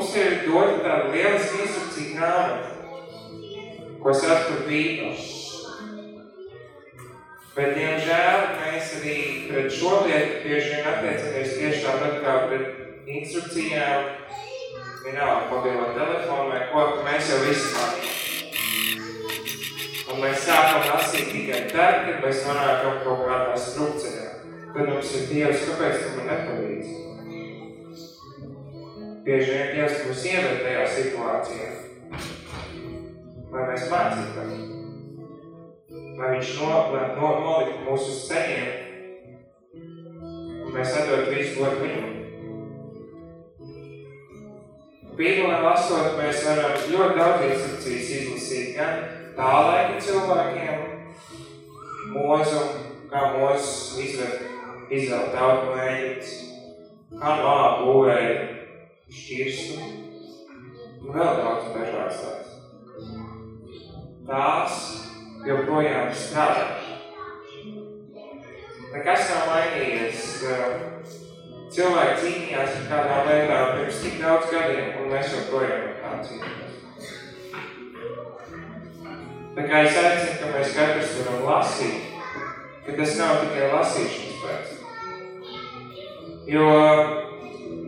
mums ir dota tāda lieliska instrukcija grāmata, ko sauc par Bībeli. Bet, diemžēl, mēs arī pret šo lietu bieži vien attiecamies tieši tāpat kā pret instrukcijām, vienalga mobilo telefonu vai ko, ka mēs jau visi manījam. Un mēs sākam lasīt tikai tad, kad mēs nonākam kaut kādā strukcijā. Tad mums ir Dievs, kāpēc tu man nepalīdzi? Bieži vien Dievs mums ieved tajā situācijā, lai mēs mācītos lai viņš no, lai no, noliktu mūsu ceļiem, un mēs atdot visu godu viņam. Bībelē lasot, mēs varam ļoti daudz instrukcijas izlasīt, gan tā laika cilvēkiem, mūzu, kā mūzes izved, izvēl tautu no Eģiptes, kā Noā būvēja šķirstu, un vēl daudz dažādas tādas. Tās joprojām strādā. Nekas nav mainījies. Cilvēki cīnījās ar kādām lietām pirms tik daudz gadiem, un mēs joprojām ar tām cīnījāmies. Tā kā es aicinu, ka mēs katrs varam lasīt, ka tas nav tikai lasīšanas pēc. Jo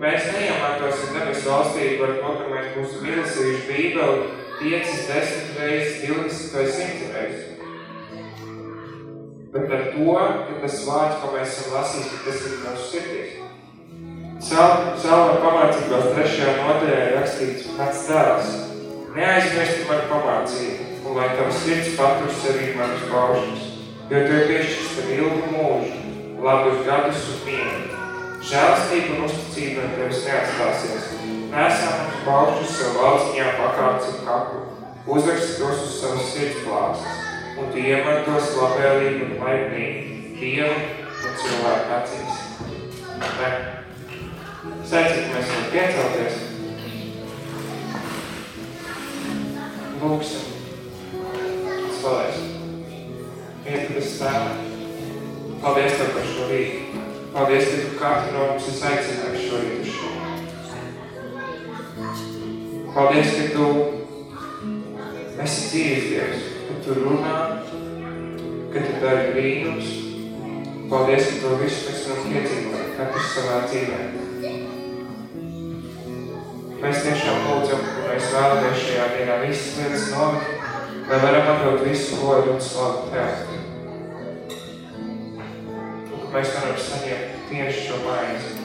mēs neiemātosim debesu valstību ar to, ka mēs būsim izlasījuši Bībeli 5, 10 reizes, 20 vai 100 reizes. Bet ar to, ka tas vārds, ko mēs esam lasījuši, tas ir mūsu sirdīs. Salva pamācībās trešajā nodaļā ir rakstīts pats tēls. Neaizmirsti manu pamācību, un lai tavs sirds patur sevī manus paušus, jo tev ilgu mūžu, labus gadus un mienu. Žēlstība un uzticība tevis neatstāsies, nesā mums paušus sev valstiņā pakāpts un kaklu, uzraksti tos uz savas sirds plāksnes, un tu iemantos labēlīgi un laipnīgi Dievu un cilvēku acīs. Amen. Sveicīt, mēs varam piecelties. Lūksim. Slavēsim. Ietkas tēvā. Paldies Tev par šo rītu. Paldies, ka katru no mums esi aicinājis šo rītu šo. Paldies, ka Tu esi dzīves Dievs, ka Tu runā, ka Tu dari brīnums. Paldies, ka To visu mēs varam piedzīvot, katrs savā dzīvē. Mēs tiešām lūdzam, ka mēs vēlamies šajā dienā visas lietas novikt, lai varam atdot visu godu un slavu Tev. Mēs varam saņemt tieši šo maizi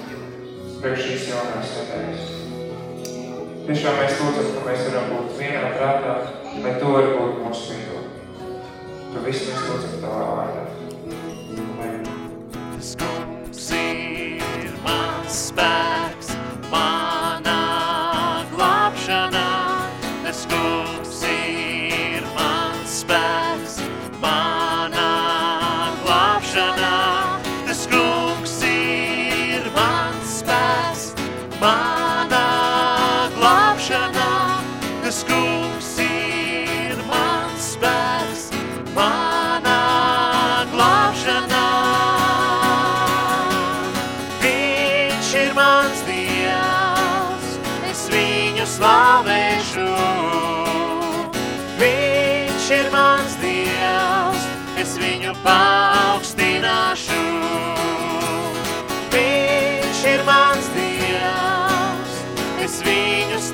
priekš šīs jaunās nedēļas. Tiešām mēs lūdzam, ka mēs varam būt vienā prātā, lai to var būt mūsu vidū. To visu mēs lūdzam Tavā vārdā. Amen.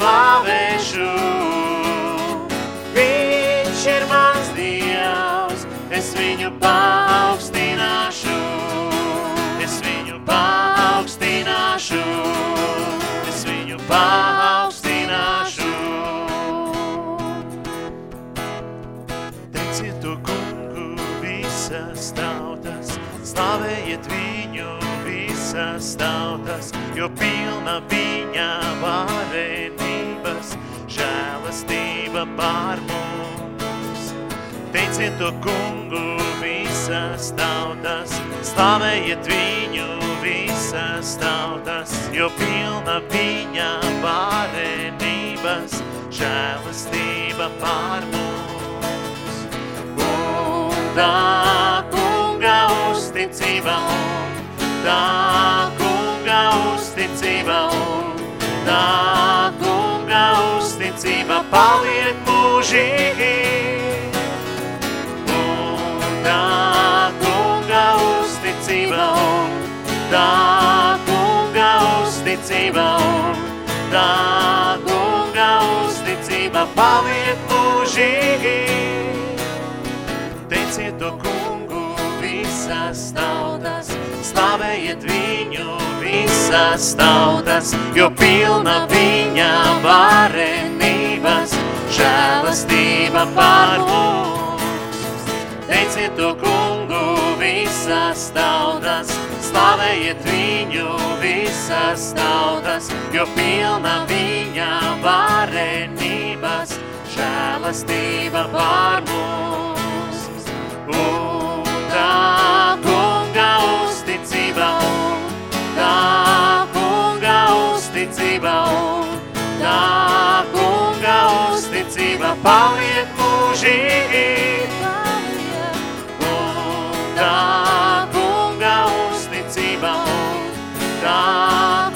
Slavēšu. Viņš ir mans Dievs, es viņu paaugstināšu. Es viņu paaugstināšu. Es viņu paaugstināšu. Teiciet to kungu visas tautas, slavējiet viņu visas tautas, jo pilna viņa varenības, žēlastība pār mums. Teiciet to kungu visas tautas, slavējiet viņu visas tautas, jo pilna viņa varenības, žēlastība pār mums. Un tā kunga uzticība un tā kunga uzticība un tā kunga mūžīgi. Un tā kunga uzticība un tā kunga uzticība un tā kunga uzticība paliek mūžīgi. Teiciet to kungu visas tautas, slavējiet viņu visas tautas, jo pilna viņa varenības, žēlastība pār mums. Teiciet to kungu visas tautas, slavējiet viņu visas tautas, jo pilna viņa varenības, žēlastība pār mums. Un paliek mūžīgi. Un tā kunga uzticība un tā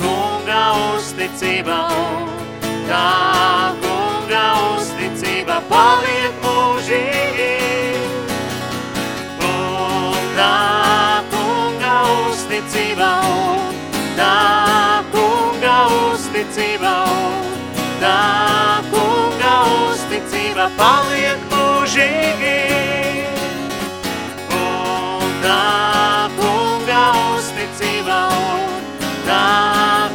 kunga uzticība un tā kunga uzticība paliek mūžīgi. Un tā kunga uzticība un tā kunga paliek mūžīgi. Un tā kunga uzticība un tā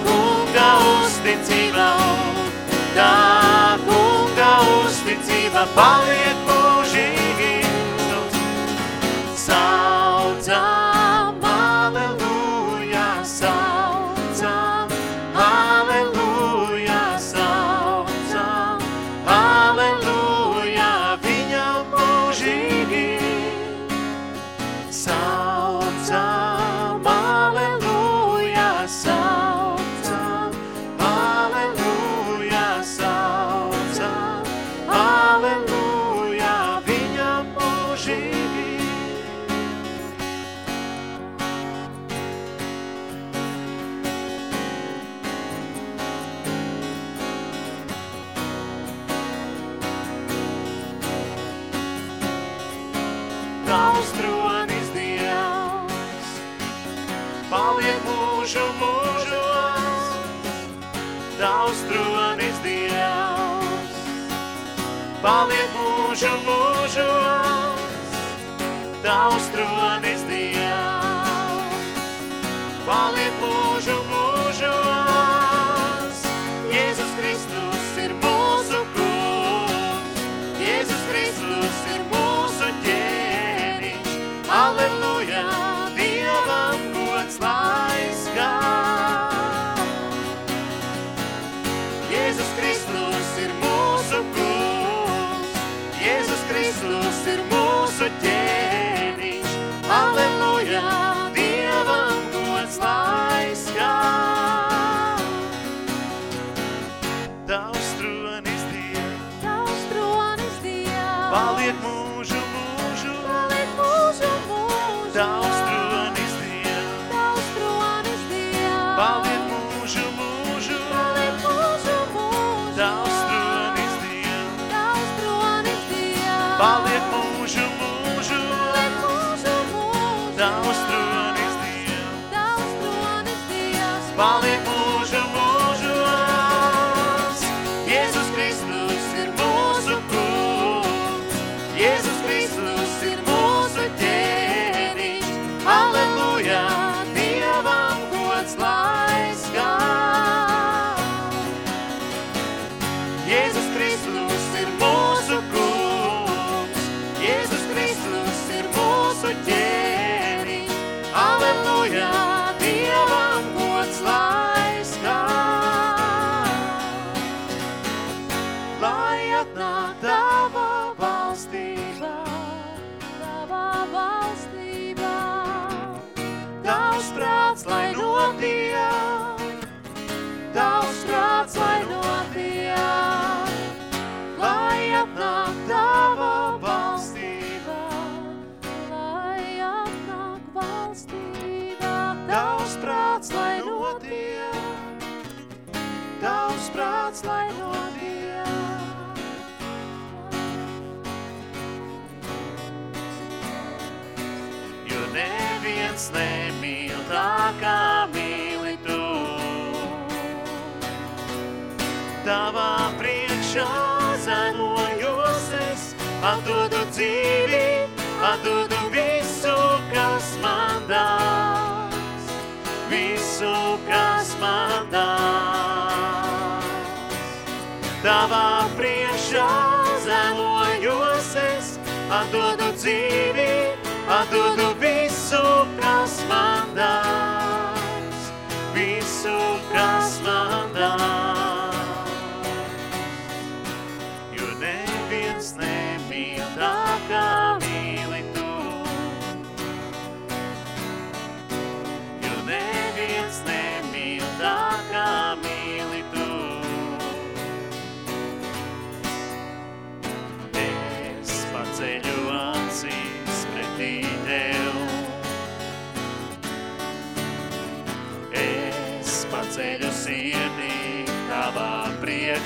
kunga uzticība un tā kunga uzticība paliek mūžīgi. Saucam, paliek mūžu mūžos. Tavs tronis neviens nemīl tā, kā mīli tu. Tavā priekšā zemojos es, atdodu dzīvi, atdodu visu, kas man dās, visu, kas man dās. Tavā priekšā zemojos es, atdodu dzīvi, atdodu visu, kas man dās, visu, kas man dās.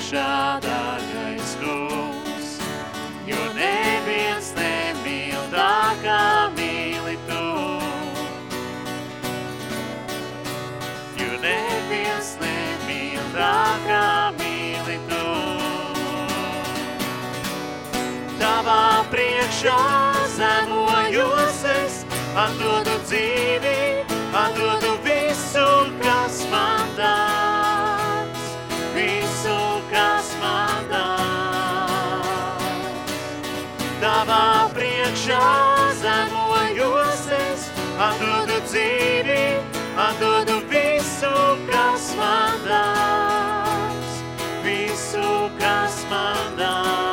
Priekšā, dārgais kungs, jo neviens nemīl tā, kā mīli tu. Jo neviens nemīl tā, kā mīli tu. Tavā priekšā zemojos es, atdodu dzīvi, atdodu visu, kas man dāts, priekšā zemojos es, atdodu dzīvi, atdodu visu, kas man dāts, visu, kas man dāts.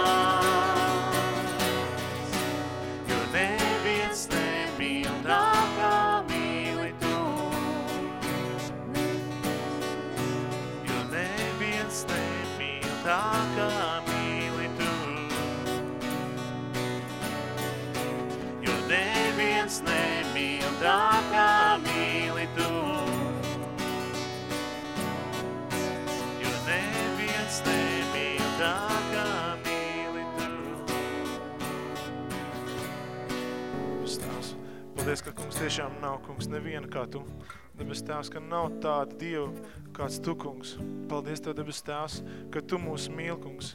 Tā, kā mīli tu. Jo neviens nemīl tā, kā mīli tu. Tēvs, paldies, ka, kungs, tiešām nav, kungs, neviena kā Tu. Debes Tēvs, ka nav tāda Dieva, kāds Tu, kungs. Paldies Tev, debes Tēvs, ka Tu mūs mīl, kungs.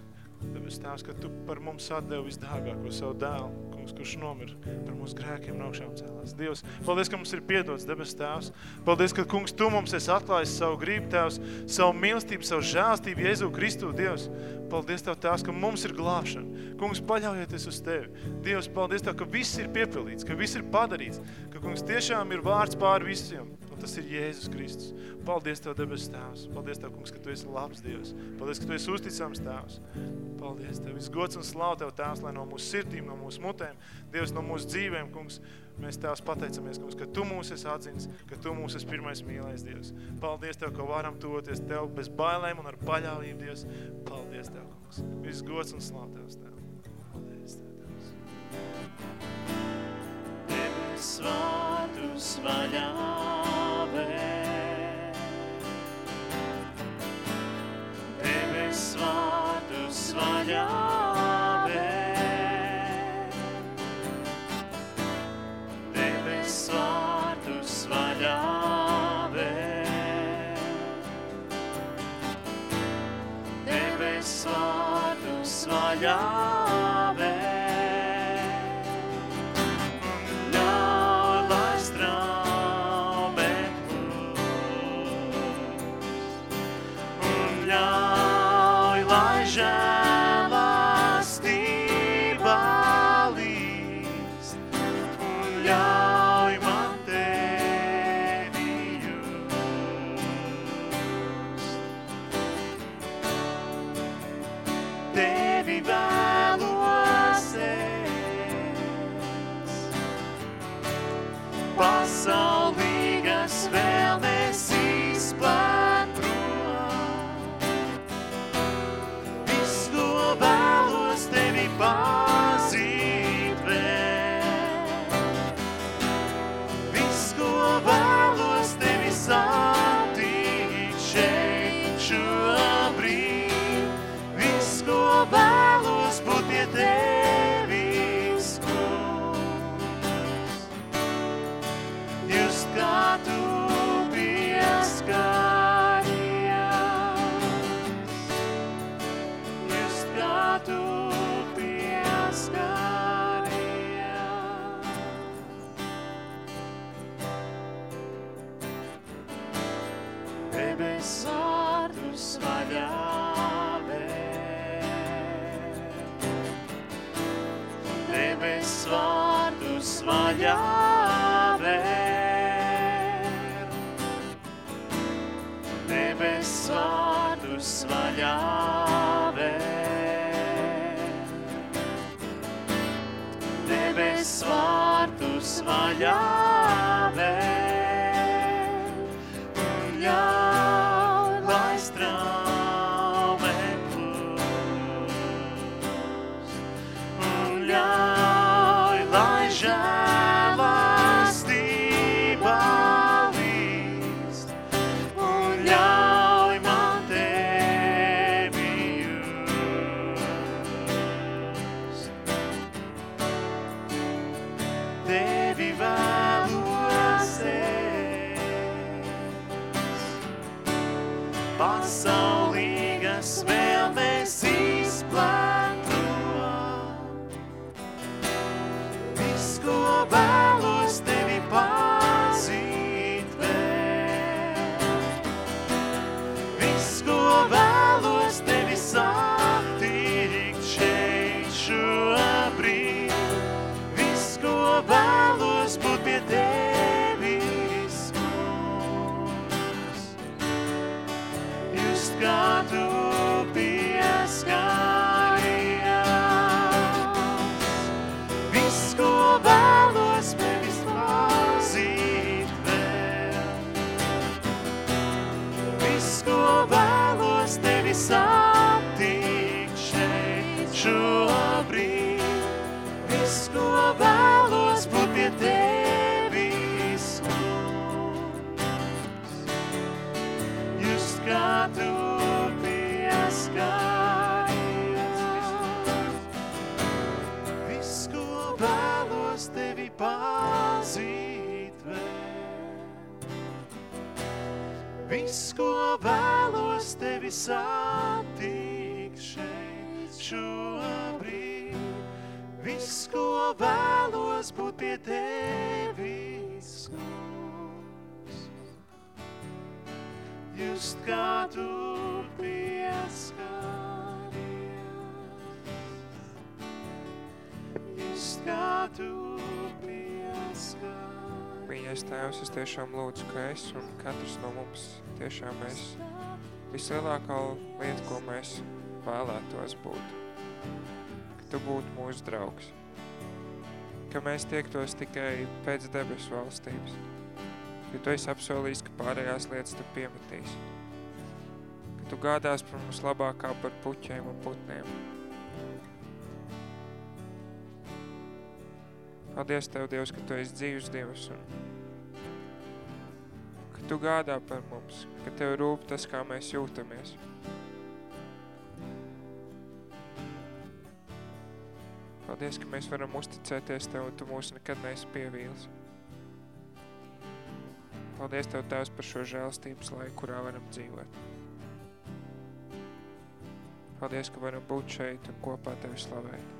Debes Tēvs, ka Tu par mums atdevi visdārgāko savu dēlu, kungs, kurš nomir par mūsu grēkiem un augšām cēlās. Dievs, paldies, ka mums ir piedots, debes Tēvs. Paldies, ka, kungs, Tu mums esi atklājis savu gribu, Tēvs, savu mīlestību, savu žēlstību, Jēzu Kristu, Dievs. Paldies Tev, Tēvs, ka mums ir glābšana. Kungs, paļaujieties uz Tevi. Dievs, paldies Tev, ka viss ir piepildīts, ka viss ir padarīts, ka, kungs, tiešām ir vārds pār visiem. Tas ir Jēzus Kristus. Paldies Tev, debes Tēvs. Paldies Tev, kungs, ka Tu esi labs Dievs. Paldies, ka Tu esi uzticams Tēvs. Paldies Tev. Viss gods un slav Tev, Tēvs, lai no mūsu sirdīm, no mūsu mutēm, Dievs, no mūsu dzīvēm, kungs, mēs Tēvs pateicamies, kungs, ka Tu mūs esi atzins, ka Tu mūs esi pirmais mīlējs Dievs. Paldies Tev, ka varam tuvoties Tev bez bailēm un ar paļāvību, Dievs. Paldies Tev, kungs. Viss gods un slav Tevs, Tev. Paldies Tev, Tevs. Debes vārtus vaļā vēr. allá. Tevi pazīt vēl. Viss, ko vēlos tevi satikt šeit šobrīd. Viss, ko vēlos būt pie tevis, kungs. Just kā tu pieskaries. Mīļais Tēvs, es tiešām lūdzu, ka es un katrs no mums tiešām mēs vislielākā lieta, ko mēs vēlētos būt, ka Tu būtu mūsu draugs, ka mēs tiektos tikai pēc debesu valstības, jo Tu esi apsolījis, ka pārējās lietas Tu piemetīs, ka Tu gādās par mums labākā par puķiem un putniem. Paldies Tev, Dievs, ka Tu esi dzīvs Dievs un ka Tu gādā par mums, ka Tev rūp tas, kā mēs jūtamies. Paldies, ka mēs varam uzticēties Tev un Tu mūs nekad neesi pievīlis. Paldies Tev, Tēvs, par šo žēlstības laiku, kurā varam dzīvot. Paldies, ka varam būt šeit un kopā Tevi slavēt.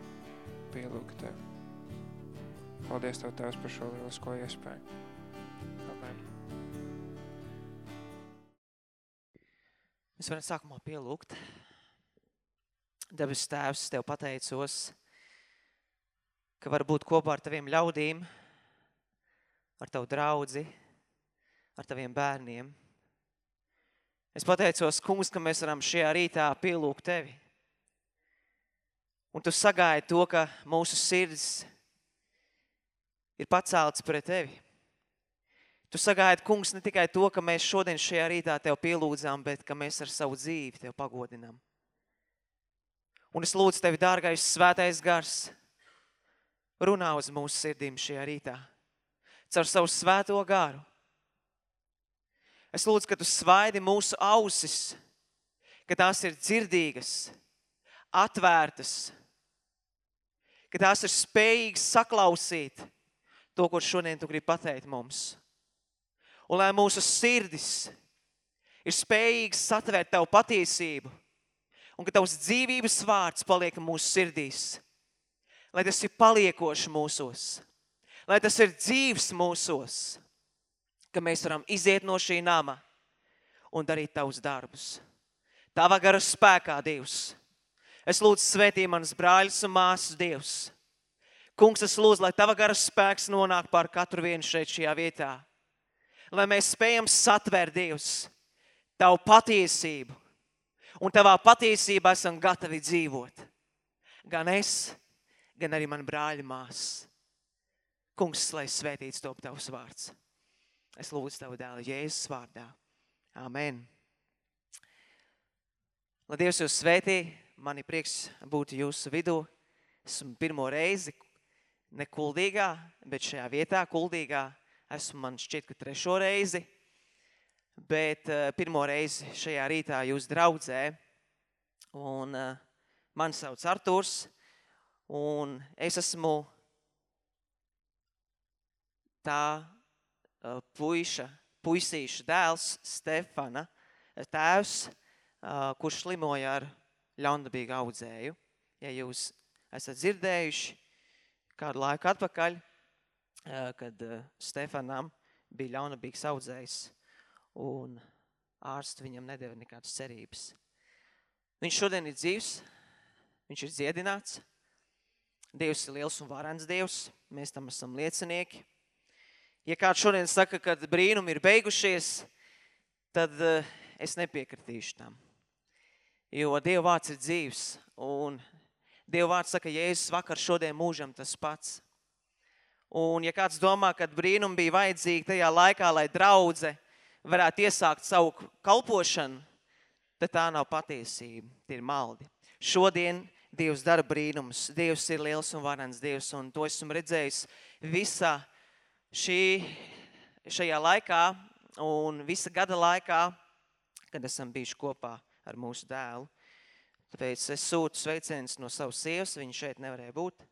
Pielūgt Tev. Paldies Tev, Tēvs, par šo lielisko iespēju. Amen. Mēs varam sākumā pielūgt. Debes Tēvs, Tev pateicos, ka var būt kopā ar Taviem ļaudīm, ar Tavu draudzi, ar Taviem bērniem. Es pateicos, kungs, ka mēs varam šajā rītā pielūgt Tevi. Un Tu sagaidi to, ka mūsu sirds ir pacelts pret Tevi. Tu sagaidi, kungs, ne tikai to, ka mēs šodien šajā rītā Tev pielūdzām, bet ka mēs ar savu dzīvi Tev pagodinām. Un es lūdzu Tevi, dārgais svētais gars, runā uz mūsu sirdīm šajā rītā. Caur savu svēto garu. Es lūdzu, ka Tu svaidi mūsu ausis, ka tās ir dzirdīgas, atvērtas, ka tās ir spējīgas saklausīt to, ko šodien Tu gribi pateikt mums. Un lai mūsu sirdis ir spējīgs satvērt Tavu patiesību, un ka tavs dzīvības vārds paliek mūsu sirdīs. Lai tas ir paliekoši mūsos, lai tas ir dzīves mūsos, ka mēs varam iziet no šī nama un darīt tavus darbus. Tava gara spēkā, Dievs. Es lūdzu svētī manas brāļus un māsas Dievs. Kungs, es lūdzu, lai tava gara spēks nonāk pār katru vienu šeit šajā vietā. Lai mēs spējam satvērt Dievs, tavu patiesību. Un tavā patiesībā esam gatavi dzīvot. Gan es, gan arī man brāļi māsas. Kungs, lai svētīts top tavs vārds. Es lūdzu tavu dēlu Jēzus vārdā. Amen. Lai Dievs jūs svētī, man ir prieks būt jūsu vidū. Esmu pirmo reizi ne kuldīgā, bet šajā vietā kuldīgā. Esmu man šķiet, ka trešo reizi. Bet uh, pirmo reizi šajā rītā jūs draudzē. Un uh, man sauc Arturs. Un es esmu tā uh, puiša, puisīša dēls Stefana, tēvs, kurš slimoja ar ļaundabīgu audzēju. Ja jūs esat dzirdējuši kādu laiku atpakaļ, kad Stefanam bija ļaunabīgs audzējs un ārsts viņam nedeva nekādas cerības. Viņš šodien ir dzīvs, viņš ir dziedināts. Dievs ir liels un varens Dievs, mēs tam esam liecinieki. Ja kāds šodien saka, ka brīnumi ir beigušies, tad es nepiekritīšu tam. Jo Dieva vārds ir dzīvs, un Dieva vārds saka, Jēzus vakar, šodien, mūžam tas pats. Un ja kāds domā, ka brīnumi bija vajadzīgi tajā laikā, lai draudze varētu iesākt savu kalpošanu, tad tā nav patiesība, tie ir maldi. Šodien Dievs dara brīnumus, Dievs ir liels un varens Dievs, un to esmu redzējis visā šī, šajā laikā un visa gada laikā, kad esam bijuši kopā ar mūsu dēlu. Tāpēc es sūtu sveicienus no savas sievas, viņa šeit nevarēja būt,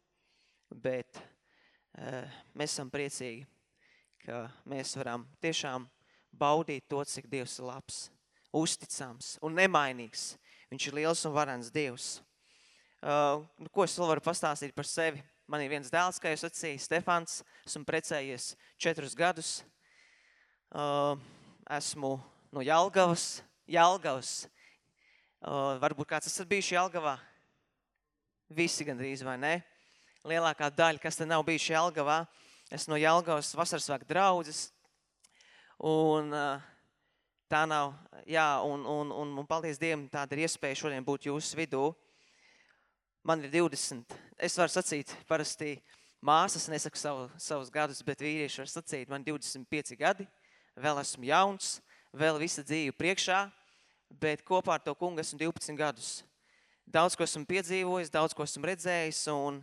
bet uh, mēs esam priecīgi, ka mēs varam tiešām baudīt to, cik Dievs ir labs, uzticams un nemainīgs. Viņš ir liels un varens Dievs. Uh, nu, ko es vēl varu pastāstīt par sevi? Man ir viens dēls, kā jūs atsīju, Stefans. Esmu precējies četrus gadus. Uh, esmu no Jelgavas. Jelgavas. Uh, varbūt kāds esat bijuši Jelgavā? Visi gandrīz, vai ne? Lielākā daļa, kas te nav bijuši Jelgavā. Es no Jelgavas vasarasvēku draudzes. Un uh, tā nav, jā, un, un, un, un paldies Dievam, tāda ir iespēja šodien būt jūsu vidū. Man ir 20. Es varu sacīt, parasti māsas nesaku savu, savus gadus, bet vīrieši var sacīt, man 25 gadi, vēl esmu jauns, vēl visa dzīve priekšā, bet kopā ar to kungu esmu 12 gadus. Daudz, ko esmu piedzīvojis, daudz, ko esmu redzējis, un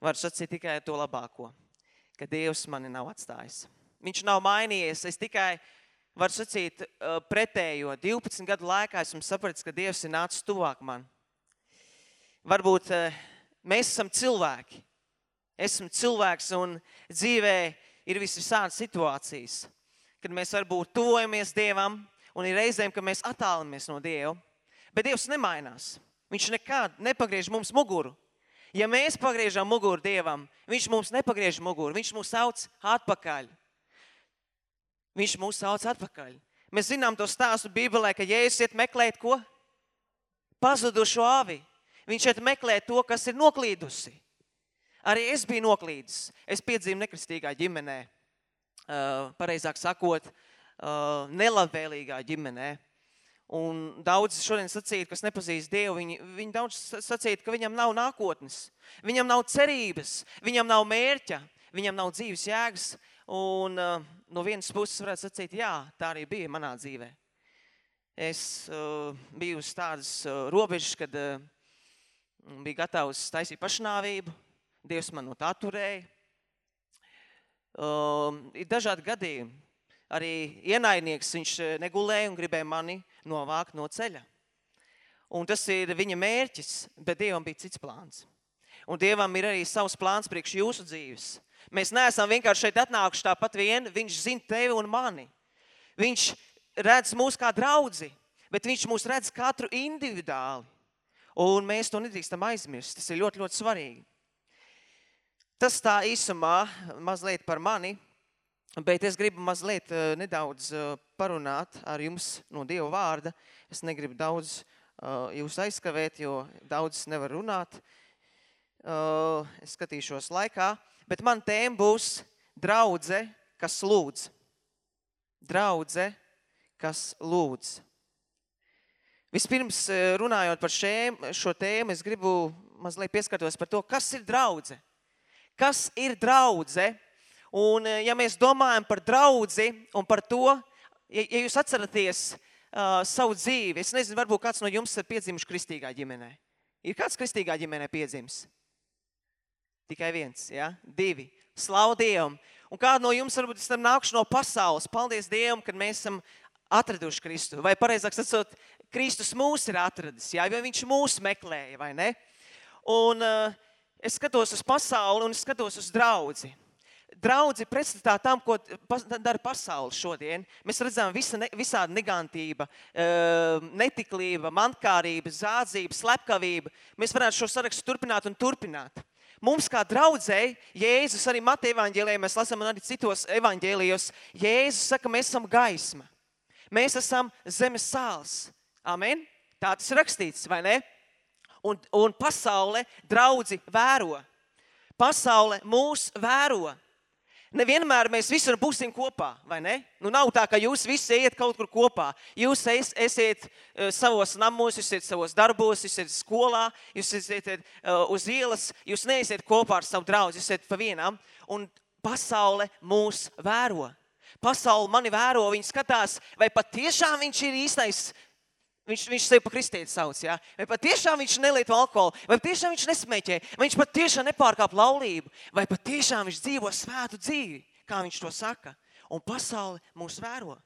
varu sacīt tikai to labāko, ka Dievs mani nav atstājis. Viņš nav mainījies, es tikai varu sacīt uh, pretējo. 12 gadu laikā esmu sapratis, ka Dievs ir nācis tuvāk man varbūt eh, mēs esam cilvēki. Esmu cilvēks un dzīvē ir visvisādas situācijas, kad mēs varbūt tuvojamies Dievam un ir reizēm, ka mēs attālamies no Dieva. Bet Dievs nemainās. Viņš nekad nepagriež mums muguru. Ja mēs pagriežam muguru Dievam, Viņš mums nepagriež muguru, Viņš mūs sauc atpakaļ. Viņš mūs sauc atpakaļ. Mēs zinām to stāstu Bībelē, ka Jēzus iet meklēt ko? Pazudušo avi. Viņš šeit meklē to, kas ir noklīdusi. Arī es biju noklīdis. Es piedzīvu nekristīgā ģimenē, pareizāk sakot, uh, nelabvēlīgā ģimenē. Un daudz šodien sacīt, kas nepazīst Dievu, viņi, viņi daudz sacīt, ka viņam nav nākotnes, viņam nav cerības, viņam nav mērķa, viņam nav dzīves jēgas. Un uh, no vienas puses varētu sacīt, jā, tā arī bija manā dzīvē. Es uh, biju uz tādas uh, robežas, kad uh, bija gatavs taisīt pašnāvību. Dievs man no tā turēja. Um, ir dažādi gadījumi. Arī ienaidnieks viņš eh, negulēja un gribēja mani novākt no ceļa. Un tas ir viņa mērķis, bet Dievam bija cits plāns. Un Dievam ir arī savs plāns priekš jūsu dzīves. Mēs neesam vienkārši šeit atnākuši tāpat vien, viņš zina tevi un mani. Viņš redz mūs kā draudzi, bet viņš mūs redz katru individuāli. Un mēs to nedrīkstam aizmirst. Tas ir ļoti, ļoti svarīgi. Tas tā īsumā mazliet par mani, bet es gribu mazliet eh, nedaudz eh, parunāt ar jums no Dieva vārda. Es negribu daudz eh, jūs aizskavēt, jo daudz nevar runāt. Es skatīšos laikā, bet man tēma būs draudze, kas lūdz. Draudze, kas lūdz. Vispirms runājot par šēm, šo tēmu, es gribu mazliet pieskartos par to, kas ir draudze. Kas ir draudze? Un eh, ja mēs domājam par draudzi un par to, ja, ja jūs atceraties uh, savu dzīvi, es nezinu, varbūt kāds no jums ir piedzimuši kristīgā ģimenē. Ir kāds kristīgā ģimenē piedzimis? Tikai viens, ja? divi. Slavu Dievam. Un kādu no jums varbūt tam nākuši no pasaules. Paldies Dievam, kad mēs esam atraduši Kristu. Vai pareizāk sakot, Kristus mūs ir atradis, jā, jo viņš mūs meklēja, vai ne? Un uh, es skatos uz pasauli un es skatos uz draudzi. Draudzi pretstatā tam, ko dara pasaule šodien. Mēs redzam visa, ne, visāda negantība, uh, netiklība, mankārība, zādzība, slepkavība. Mēs varētu šo sarakstu turpināt un turpināt. Mums kā draudzēji, Jēzus arī Mateja evaņģēlijā, mēs lasām arī citos evaņģēlijos, Jēzus saka, mēs esam gaisma. Mēs esam zemes sāls. Amen? Tā tas ir rakstīts, vai ne? Un, un pasaule draudzi vēro. Pasaule mūs vēro. Nevienmēr mēs visur būsim kopā, vai ne? Nu, nav tā, ka jūs visi ejat kaut kur kopā. Jūs es, esiet uh, savos namos, jūs esat savos darbos, jūs esat skolā, jūs esat uh, uz ielas, jūs neesiet kopā ar savu draugu, jūs esat pa vienam. Un pasaule mūs vēro. Pasaule mani vēro, viņi skatās, vai patiešām viņš ir īstais Viņš, viņš sevi par kristieti sauc. Ja? Vai patiešām viņš nelieto alkoholu, vai patiešām viņš nesmēķē, vai viņš patiešām nepārkāp laulību, vai patiešām viņš dzīvo svētu dzīvi, kā viņš to saka. Un pasaule mūs vēro.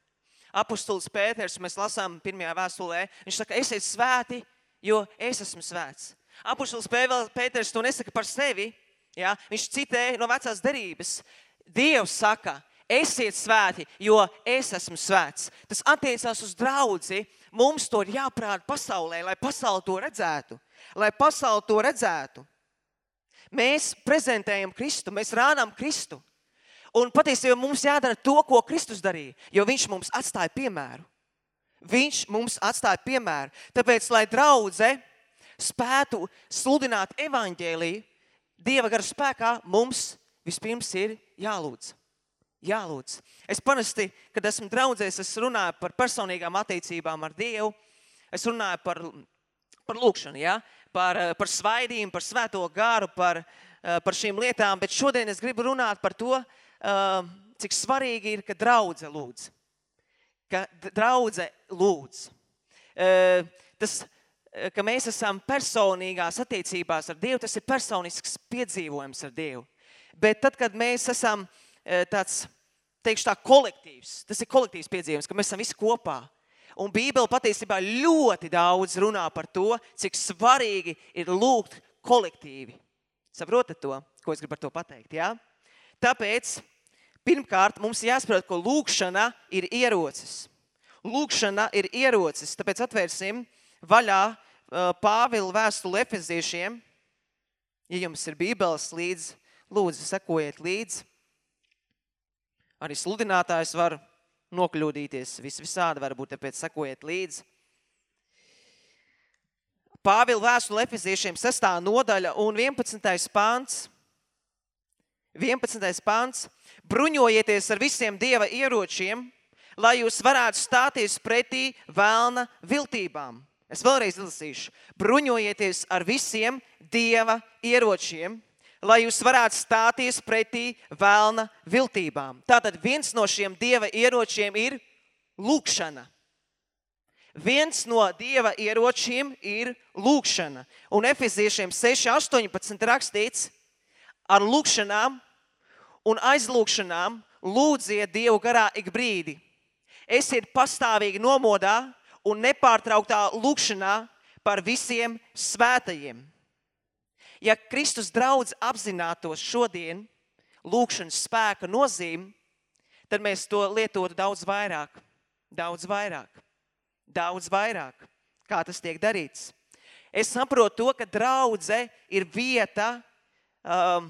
Apostols Pēters, mēs lasām pirmajā vēstulē, viņš saka, esiet svēti, jo es esmu svēts. Apostols Pē- Pēters to nesaka par sevi, ja? viņš citē no vecās derības. Dievs saka, esiet svēti, jo es esmu svēts. Tas attiecās uz draudzi. Mums to ir jāprāda pasaulē, lai pasaule to redzētu. Lai pasaule to redzētu. Mēs prezentējam Kristu, mēs rādām Kristu. Un patiesībā mums jādara to, ko Kristus darīja, jo Viņš mums atstāja piemēru. Viņš mums atstāja piemēru. Tāpēc, lai draudzē spētu sludināt evaņģēliju, Dieva gara spēkā mums vispirms ir jālūdz. Jālūdz. Es parasti, kad esmu draudzēs, es runāju par personīgām attiecībām ar Dievu. Es runāju par, par lūkšanu, ja? par, eh, par svaidījumu, par svēto garu, par, eh, par šīm lietām. Bet šodien es gribu runāt par to, eh, cik svarīgi ir, ka draudze lūdz. Ka draudze lūdz. Tas, ka mēs esam personīgās attiecībās ar Dievu, tas ir personisks piedzīvojums ar Dievu. Bet tad, kad mēs esam eh, tāds, teikšu tā, kolektīvs, tas ir kolektīvs piedzīvojums, ka mēs esam visi kopā. Un Bībele patiesībā ļoti daudz runā par to, cik svarīgi ir lūgt kolektīvi. Saprotat to, ko es gribu ar to pateikt? Ja? Tāpēc, pirmkārt, mums jāsaprot, ka lūkšana ir ierocis. Lūkšana ir ierocis, tāpēc atvērsim vaļā Pāvila vēstuli efeziešiem. Ja jums ir bībeles līdzi, lūdzu, sekojiet līdzi. Arī sludinātājs var nokļūdīties. Vis visādi var būt, tāpēc sekojiet līdzi. Pāvila vēstule efeziešiem 6. nodaļa un 11. pāns. 11. pāns. Bruņojieties ar visiem dieva ieročiem, lai jūs varētu stāties pretī vēlna viltībām. Es vēlreiz izlasīšu. Bruņojieties ar visiem dieva ieročiem, lai jūs varētu stāties pretī vēlna viltībām. Tātad viens no šiem dieva ieročiem ir lūkšana. Viens no dieva ieročiem ir lūkšana. Un Efeziešiem 6,18 rakstīts, ar lūkšanām un aizlūkšanām lūdziet Dievu garā ik brīdi. Esiet pastāvīgi nomodā un nepārtrauktā lūkšanā par visiem svētajiem. Ja Kristus draudz apzinātos šodien lūkšanas spēka nozīmi, tad mēs to lietotu daudz vairāk, daudz vairāk, daudz vairāk, kā tas tiek darīts. Es saprotu to, ka draudze ir vieta, um,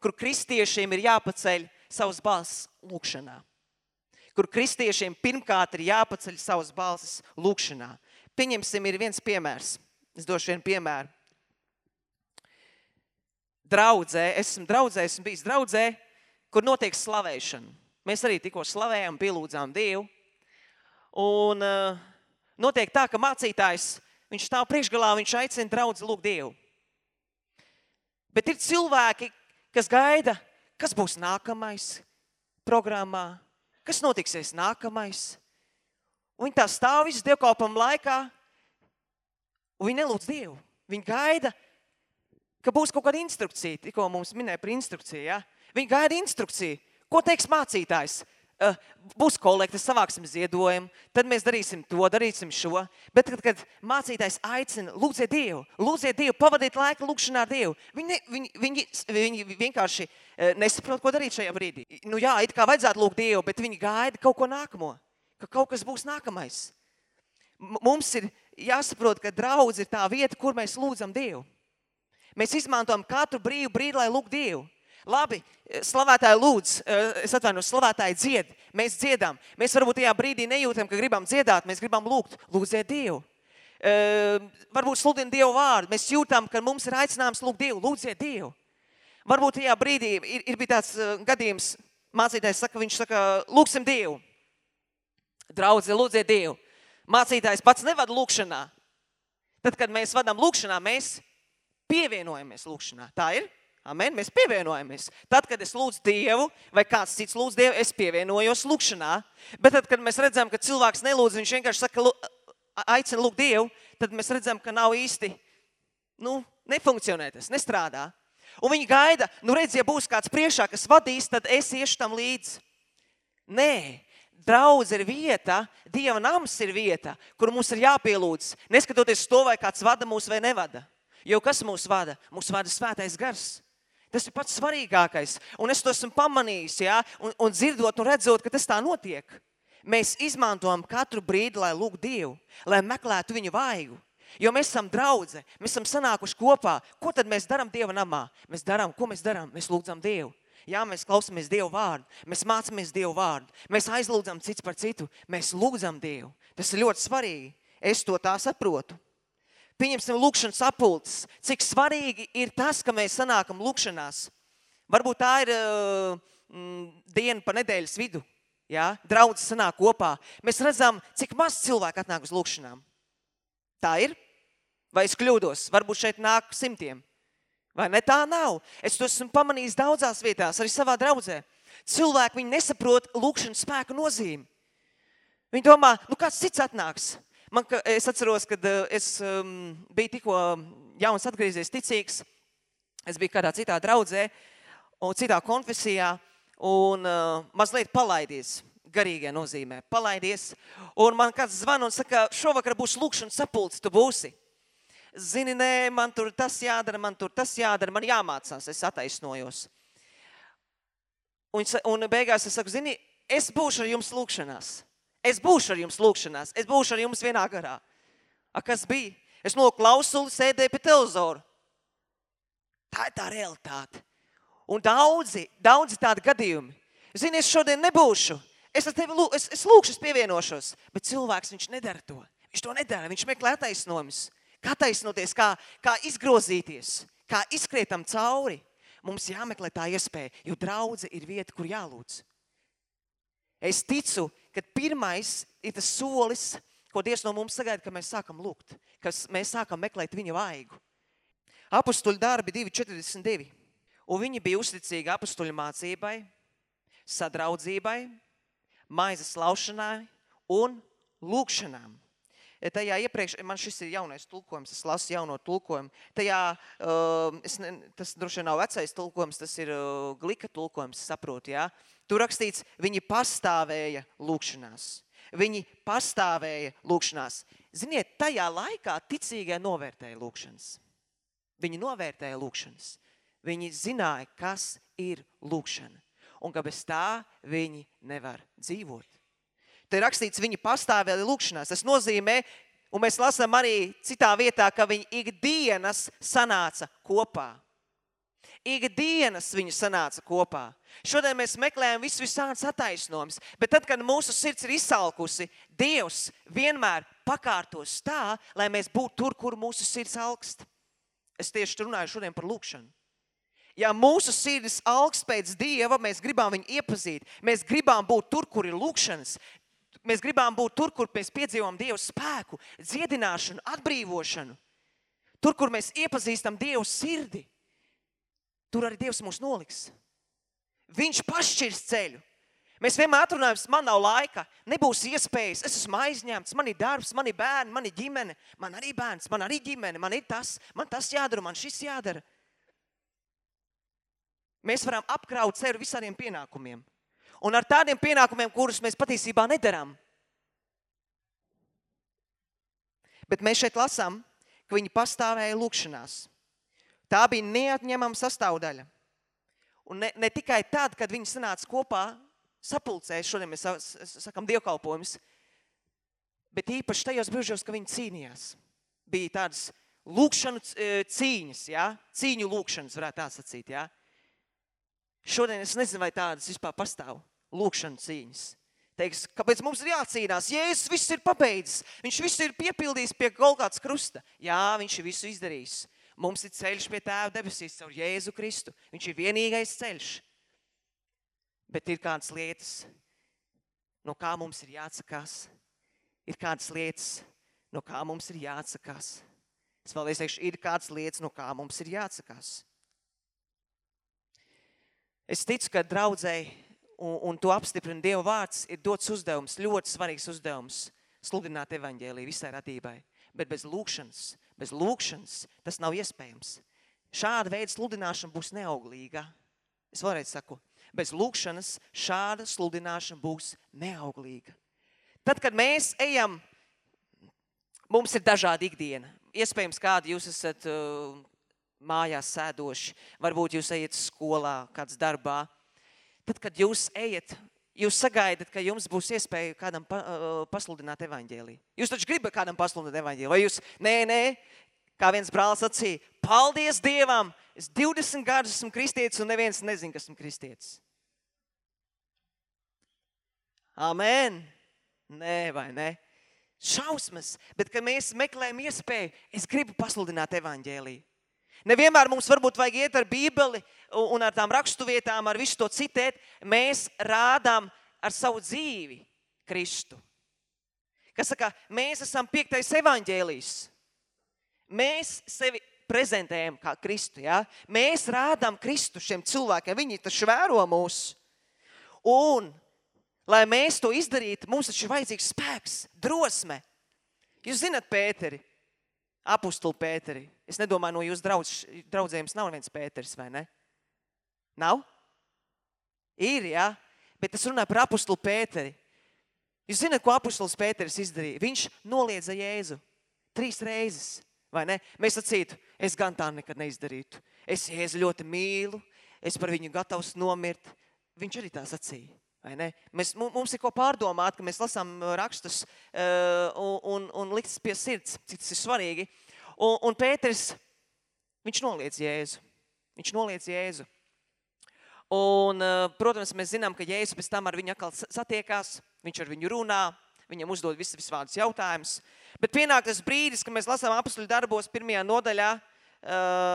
kur kristiešiem ir jāpaceļ savas balss lūkšanā. Kur kristiešiem pirmkārt ir jāpaceļ savas balsis lūkšanā. Pieņemsim, ir viens piemērs. Es došu vienu piemēru. Draudzē, esmu draudzē, esmu bijis draudzē, kur notiek slavēšana. Mēs arī tikko slavējām, pielūdzām Dievu. Un uh, notiek tā, ka mācītājs, viņš stāv priekšgalā, viņš aicina draudzi lūgt Dievu. Bet ir cilvēki, kas gaida, kas būs nākamais programmā, kas notiksies nākamais. Un viņi tā stāv visu dievkalpojumu laikā, un viņi nelūdz Dievu. Viņi gaida, ka būs kaut kāda instrukcija, tikko mums minēja par instrukciju. Ja? Viņi gaida instrukciju, ko teiks mācītājs. Uh, būs kolekta, savāksim ziedojumu, tad mēs darīsim to, darīsim šo. Bet, kad, kad mācītājs aicina, lūdziet Dievu, lūdziet Dievu, pavadiet laiku lūkšanā ar Dievu, viņi, viņi, viņi, viņi vienkārši uh, nesaprot, ko darīt šajā brīdī. Nu, jā, it kā vajadzētu lūgt Dievu, bet viņi gaida kaut ko nākamo, ka kaut kas būs nākamais. Mums ir jāsaprot, ka draudz ir tā vieta, kur mēs lūdzam Dievu. Mēs izmantojam katru brīvu brīdi, lai lūgtu Dievu. Labi, slavētāji lūdz, eh, es atvainojos, slavētāji dzied, mēs dziedam. Mēs varbūt tajā brīdī nejūtam, ka gribam dziedāt, mēs gribam lūgt, lūdziet Dievu. Eh, Varbūt sludina Dievu vārdu, mēs jūtam, ka mums ir aicinājums lūgt Dievu, lūdziet Dievu. Varbūt tajā brīdī ir, ir bija tāds eh, gadījums, mācītājs saka, viņš saka, lūgsim Dievu. Draudzi, lūdziet Dievu. Mācītājs pats nevada lūkšanā. Tad, kad mēs vadām lūkšanā, mēs pievienojamies lūkšanā. Tā ir? Amen. Mēs pievienojamies. Tad, kad es lūdzu Dievu, vai kāds cits lūdz Dievu, es pievienojos lūkšanā. Bet tad, kad mēs redzam, ka cilvēks nelūdz, viņš vienkārši saka, "Lu- aicina lūgt Dievu, tad mēs redzam, ka nav īsti, nu, nefunkcionē tas, nestrādā. Un viņi gaida, nu redz, ja būs kāds priekšā, kas vadīs, tad es iešu tam līdzi. Nē, draudz ir vieta, Dieva nams ir vieta, kur mums ir jāpielūdz. Neskatoties to, vai kāds vada mūs vai nevada. Jo kas mūs vada? Mūs vada svētais gars. Tas ir pats svarīgākais. Un es to esmu pamanījis, ja? un, un dzirdot un redzot, ka tas tā notiek. Mēs izmantojam katru brīdi, lai lūgtu Dievu, lai meklētu viņu vaigu. Jo mēs esam draugi, mēs esam sanākuši kopā. Ko tad mēs darām Dieva namā? Mēs darām, ko mēs darām? Mēs lūdzam Dievu. Jā, mēs klausāmies Dieva vārdu, mēs mācāmies Dieva vārdu, mēs aizlūdzam cits par citu, mēs lūdzam Dievu. Tas ir ļoti svarīgi. Es to tā saprotu. Pieņemsim lūkšanas sapulces. Cik svarīgi ir tas, ka mēs sanākam lūkšanās. Varbūt tā ir uh, mm, diena pa nedēļas vidu. Ja? Draudzes sanāk kopā. Mēs redzam, cik maz cilvēku atnāk uz lūkšanām. Tā ir? Vai es kļūdos? Varbūt šeit nāk simtiem. Vai ne tā nav? Es to esmu pamanījis daudzās vietās, arī savā draudzē. Cilvēki nesaprot lūkšanas spēku nozīmi. Viņi domā, nu kāds cits atnāks. Man, es atceros, kad eh, es um, biju tikko jauns atgriezies ticīgs. Es biju kādā citā draudzē un citā konfesijā un uh, mazliet palaidies. Garīgajā nozīmē, palaidies. Un man kāds zvana un saka, šovakar būs lūkšanas sapulce, tu būsi. Zini, nē, man tur tas jādara, man tur tas jādara, man jāmācās, es attaisnojos. Un, un beigās es saku, zini, es būšu ar jums lūkšanās. Es būšu ar jums lūkšanās, es būšu ar jums vienā garā. A, kas bija? Es no klausuli sēdēju pie televizora. Tā ir tā realitāte. Un daudzi, daudzi tādi gadījumi. Zini, es šodien nebūšu. Es, ar tevi, lū- es, es lūkšu, es pievienošos. Bet cilvēks viņš nedara to. Viņš to nedara. Viņš meklē attaisnojumus. Kā taisnoties, kā, kā izgrozīties, kā izkrietam cauri. Mums jāmeklē tā iespēja, jo draudze ir vieta, kur jālūdz. Es ticu, ka pirmais ir tas solis, ko Dievs no mums sagaida, ka mēs sākam lūgt, ka mēs sākam meklēt viņa vaigu. Apostuļu darbi 2,42. Un viņi bija uzticīgi apostuļu mācībai, sadraudzībai, maizes laušanai un lūkšanām. E, Tajā iepriekš, man šis ir jaunais tulkojums, es lasu jauno tulkojumu. Tajā, uh, es ne, tas droši vien nav vecais tulkojums, tas ir uh, glika tulkojums, saprotu, jā. Tur rakstīts, viņi pastāvēja lūkšanās. Viņi pastāvēja lūkšanās. Ziniet, tajā laikā ticīgie novērtēja lūkšanas. Viņi novērtēja lūkšanas. Viņi zināja, kas ir lūkšana. Un ka bez tā viņi nevar dzīvot. Te rakstīts, viņi pastāvēja lūkšanās. Tas nozīmē, Un mēs lasām arī citā vietā, ka viņi ikdienas sanāca kopā. Ikdienas viņi sanāca kopā. Šodien mēs meklējam visu visādus attaisnojumus, bet tad, kad mūsu sirds ir izsalkusi, Dievs vienmēr pakārtos tā, lai mēs būtu tur, kur mūsu sirds augst. Es tieši runāju šodien par lūkšanu. Ja mūsu sirds augsts pēc Dieva, mēs gribam viņu iepazīt, mēs gribam būt tur, kur ir lūkšanas, mēs gribam būt tur, kur mēs piedzīvojam Dieva spēku, dziedināšanu, atbrīvošanu. Tur, kur mēs iepazīstam Dievu sirdi, tur arī Dievs mūs noliks. Viņš pašķirs ceļu. Mēs vienmēr atrunājam, man nav laika, nebūs iespējas, es esmu aizņemts, man ir darbs, man ir bērni, man ir ģimene, man arī bērns, man arī ģimene, man ir tas, man tas jādara, man šis jādara. Mēs varam apkraut sevi visādiem pienākumiem. Un ar tādiem pienākumiem, kurus mēs patiesībā nedarām. Bet mēs šeit lasām, ka viņi pastāvēja lūkšanās. Tā bija neatņemama sastāvdaļa. Un ne, ne tikai tad, kad viņi sanāca kopā, sapulcēs, šodien mēs sa- s- sakam dievkalpojumus, bet īpaši tajos brīžos, kad viņi cīnījās. Bija tādas lūkšanu e, cīņas, ja? cīņu lūkšanas, varētu tā sacīt. Ja? Šodien es nezinu, vai tādas vispār pastāv. Lūkšana cīņas. Teiks, kāpēc mums ir jācīnās? Jēzus viss ir pabeidzis. Viņš visu ir piepildījis pie Golgātas krusta. Jā, viņš ir visu izdarījis. Mums ir ceļš pie tēva debesīs caur Jēzu Kristu. Viņš ir vienīgais ceļš. Bet ir kādas lietas, no kā mums ir jāatsakās. Ir kādas lietas, no kā mums ir jāatsakās. Es vēlreiz teikšu, ir kādas lietas, no kā mums ir jāatsakās. Es ticu, ka draudzēji, un, un to apstiprina Dieva vārds, ir dots uzdevums, ļoti svarīgs uzdevums - sludināt evaņģēlīju visai radībai. Bet bez lūkšanas, bez lūkšanas tas nav iespējams. Šāda veida sludināšana būs neauglīga. Es vēlreiz saku, bez lūkšanas šāda sludināšana būs neauglīga. Tad, kad mēs ejam, mums ir dažādi ikdiena. Iespējams, kādi jūs esat uh, mājās sēdoši, varbūt jūs ejat skolā, kāds darbā. Tad, kad jūs ejat, jūs sagaidat, ka jums būs iespēja kādam pa, uh, pasludināt evaņģēliju. Jūs taču gribat kādam pasludināt evaņģēliju, vai jūs, nē, nē, kā viens brālis sacīja, paldies Dievam, es 20 gadus esmu kristietis un neviens nezin, kas esmu kristietis. Amen. Nē, vai ne? Šausmas, bet kad mēs meklējam iespēju, es gribu pasludināt evaņģēliju. Nevienmēr mums varbūt vajag iet ar bībeli un ar tām raksturvietām, ar visu to citēt. Mēs rādām ar savu dzīvi Kristu. Kas saka, mēs esam piektais evaņģēlijs. Mēs sevi prezentējam kā Kristu. Ja? Mēs rādām Kristu šiem cilvēkiem. Viņi taču vēro mūs. Un, lai mēs to izdarītu, mums taču ir vajadzīgs spēks, drosme. Jūs zināt, Pēteri, apustuli Pēteri. Es nedomāju, no jūsu draudz, draudzējiem nav viens Pēteris, vai ne? Nav? Ir, jā. Bet es runāju par apustuli Pēteri. Jūs zināt, ko apustulis Pēteris izdarīja? Viņš noliedza Jēzu trīs reizes. Mēs sacītu, es gan tā nekad neizdarītu. Es Jēzu ļoti mīlu, es par viņu gatavs nomirt. Viņš arī tā sacīja. Mēs, mu- mums ir ko pārdomāt, ka mēs lasām uh, rakstus uh, un, un, un likt pie sirds, cik tas ir svarīgi. Un, un Pēters, viņš noliedz Jēzu. Viņš noliedz Jēzu. Un, uh, protams, mēs zinām, ka Jēzus pēc tam ar viņu atkal sa- satiekās, viņš ar viņu runā, viņam uzdod visas visvārdus jautājumus. Bet pienāk tas brīdis, kad mēs lasām apstuļu darbos pirmajā nodaļā,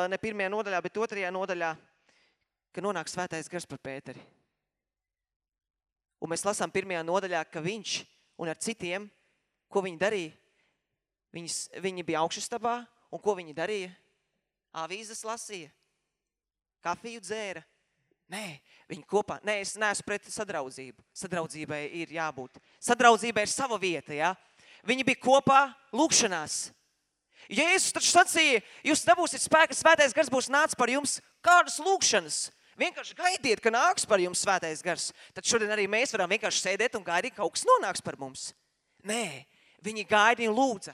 ne pirmajā nodaļā, bet otrajā nodaļā, ka nonāk svētais gars par Pēteri. Un mēs lasām pirmajā nodaļā, ka viņš un ar citiem, ko viņi darīja, Viņas, viņi bija augšstabā, un ko viņi darīja? Avīzes lasīja, kafiju dzēra. Nē, viņi kopā. Nē, es neesmu pret sadraudzību. Sadraudzībai ir jābūt. Sadraudzībai ir sava vieta. Ja? Viņi bija kopā lūkšanās. Jēzus taču sacīja, jūs dabūsiet spēku, svētais gars būs nācis par jums. Kādas lūkšanas? Vienkārši gaidiet, ka nāks par jums svētais gars. Tad šodien arī mēs varam vienkārši sēdēt un gaidīt, ka kaut kas nonāks par mums. Nē, viņi gaidīja un lūdza.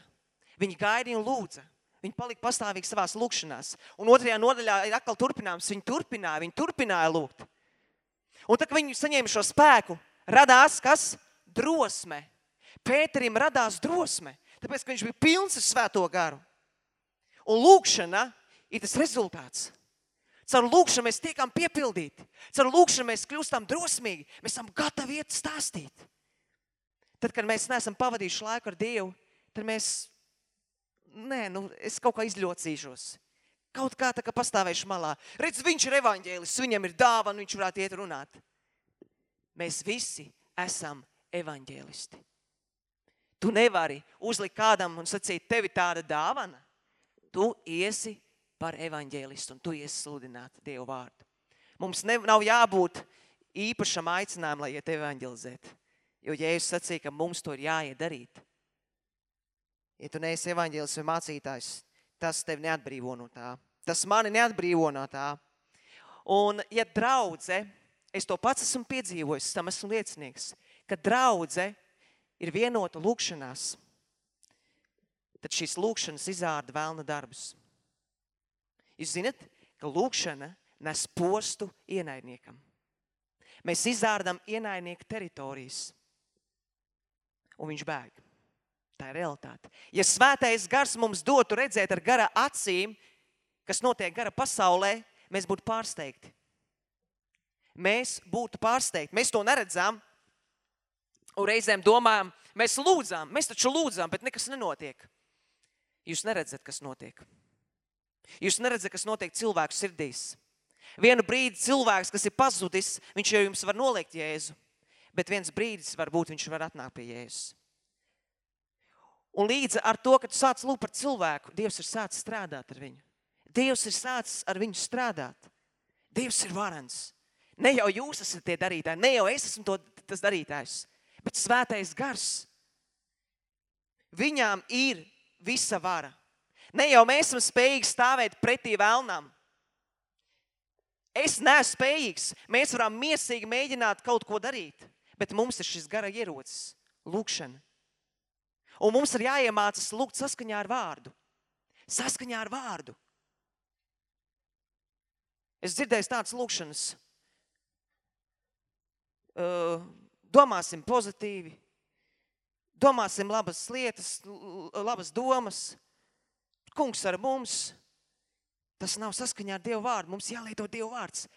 Viņi gaidīja un lūdza. Viņi palika pastāvīgi savā lūkšanās. Un otrajā nodaļā ir atkal turpinājums. Viņi turpināja, viņi turpināja lūgt. Un tad, kad viņi saņēma šo spēku, radās kas? Drosme. Pēterim radās drosme. Tāpēc, ka viņš bija pilns ar svēto garu. Un lūkšana ir tas rezultāts. Caur lūkšanu mēs tiekam piepildīti. Caur lūkšanu mēs kļūstam drosmīgi. Mēs esam gatavi iet stāstīt. Tad, kad mēs neesam pavadījuši laiku ar Dievu, tad mēs, nē, nu, es kaut kā izļocīšos. Kaut kā tā kā pastāvēšu malā. Redz, viņš ir evaņģēlis, viņam ir dāvana, viņš varētu iet runāt. Mēs visi esam evaņģēlisti. Tu nevari uzlikt kādam un sacīt, tev ir tāda dāvana. Tu iesi par evaņģēlistu un tu iesi sludināt Dievu vārdu. Mums ne, nav jābūt īpašam aicinājumam, lai iet evaņģelizēt. Jo Jēzus sacīja, ka mums to ir jāiet darīt. Ja tu neesi evaņģēlis vai mācītājs, tas tevi neatbrīvo no tā. Tas mani neatbrīvo no tā. Un, ja draudze, es to pats esmu piedzīvojis, tam esmu liecinieks, ka draudze ir vienota lūkšanās, tad šīs lūkšanas izārda vēlna darbus. Jūs zinat, ka lūkšana nes postu ienaidniekam. Mēs izārdam ienaidnieku teritorijas, un viņš bēg. Tā ir realitāte. Ja svētais gars mums dotu redzēt ar gara acīm, kas notiek gara pasaulē, mēs būtu pārsteigti. Mēs būtu pārsteigti. Mēs to neredzam. Un reizēm domājam, mēs lūdzām, mēs taču lūdzām, bet nekas nenotiek. Jūs neredzat, kas notiek. Jūs neredzat, kas notiek cilvēku sirdīs. Vienu brīdi cilvēks, kas ir pazudis, viņš jau jums var noliekt Jēzu. Bet viens brīdis varbūt viņš var atnākt pie Jēzus. Un līdz ar to, ka tu sāc lūgt par cilvēku, Dievs ir sācis strādāt ar viņu. Dievs ir sācis ar viņu strādāt. Dievs ir varans. Ne jau jūs esat tie darītāji, ne jau es esmu to, tas darītājs, bet svētais gars. Viņām ir visa vara. Ne jau mēs esam spējīgi stāvēt pretī vēlnam. Es neesmu spējīgs. Mēs varam miesīgi mēģināt kaut ko darīt, bet mums ir šis gara ierocis - lūkšana. Un mums ir jāiemācās lūgt saskaņā ar vārdu. Saskaņā ar vārdu. Es dzirdēju tādas lūkšanas. Uh, domāsim pozitīvi, domāsim labas lietas, labas domas. Kungs ar mums. Tas nav saskaņā ar Dievu vārdu. Mums jālieto Dievu vārds.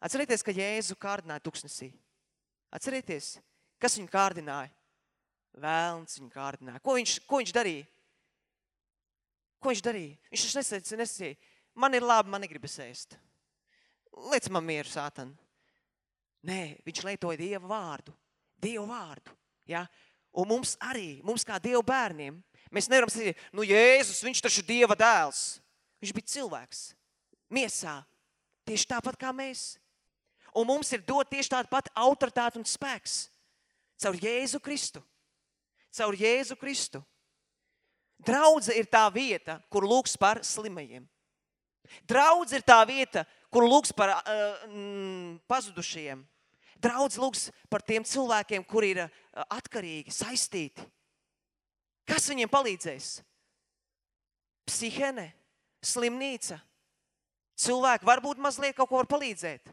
Atcerieties, ka Jēzu kārdināja tuksnesī. Atcerieties, kas viņu kārdināja? Vēlns viņu kārdināja. Ko viņš, ko viņš darīja? Ko viņš darīja? Viņš taču nesacīja, nesacīja, man ir labi, man negribas ēst. Liec man mieru, sātan. Nē, viņš lietoja Dieva vārdu. Dievu vārdu. Ja? Un mums arī, mums kā Dieva bērniem, mēs nevaram sacīt, nu Jēzus, viņš taču ir Dieva dēls. Viņš bija cilvēks. Miesā. Tieši tāpat kā mēs. Un mums ir dot tieši tāda pati autoritāte un spēks. Caur Jēzu Kristu. Caur Jēzu Kristu. Draudze ir tā vieta, kur lūgs par slimajiem. Draudze ir tā vieta, kur lūgs par uh, mm, pazudušajiem. Draudz lūgs par tiem cilvēkiem, kuri ir uh, atkarīgi, saistīti. Kas viņiem palīdzēs? Psihēne, slimnīca. Cilvēki varbūt mazliet kaut ko var palīdzēt.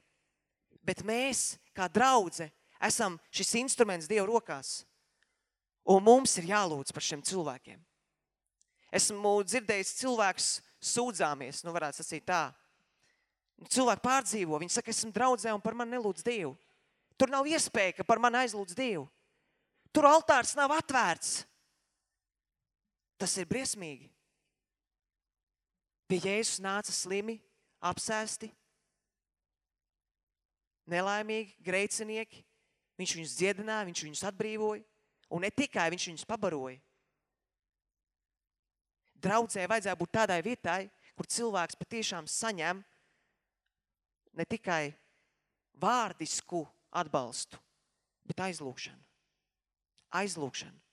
Bet mēs, kā draugi, esam šis instruments Dieva rokās. Un mums ir jālūdz par šiem cilvēkiem. Esmu dzirdējis, cilvēks sūdzāmies, nu varētu sacīt tā. Cilvēki pārdzīvo, viņi saka, esmu draudzē un par mani nelūdz Dievu. Tur nav iespēja, ka par mani aizlūdz Dievu. Tur altārs nav atvērts. Tas ir briesmīgi. Pie Jēzus nāca slimi, apsēsti, nelaimīgi, grēcinieki. Viņš viņus dziedināja, viņš viņus atbrīvoja. Un ne tikai viņš viņus pabaroja. Draudzē vajadzēja būt tādai vietai, kur cilvēks patiešām saņem ne tikai vārdisku atbalstu, bet aizlūgšanu. Aizlūgšanu.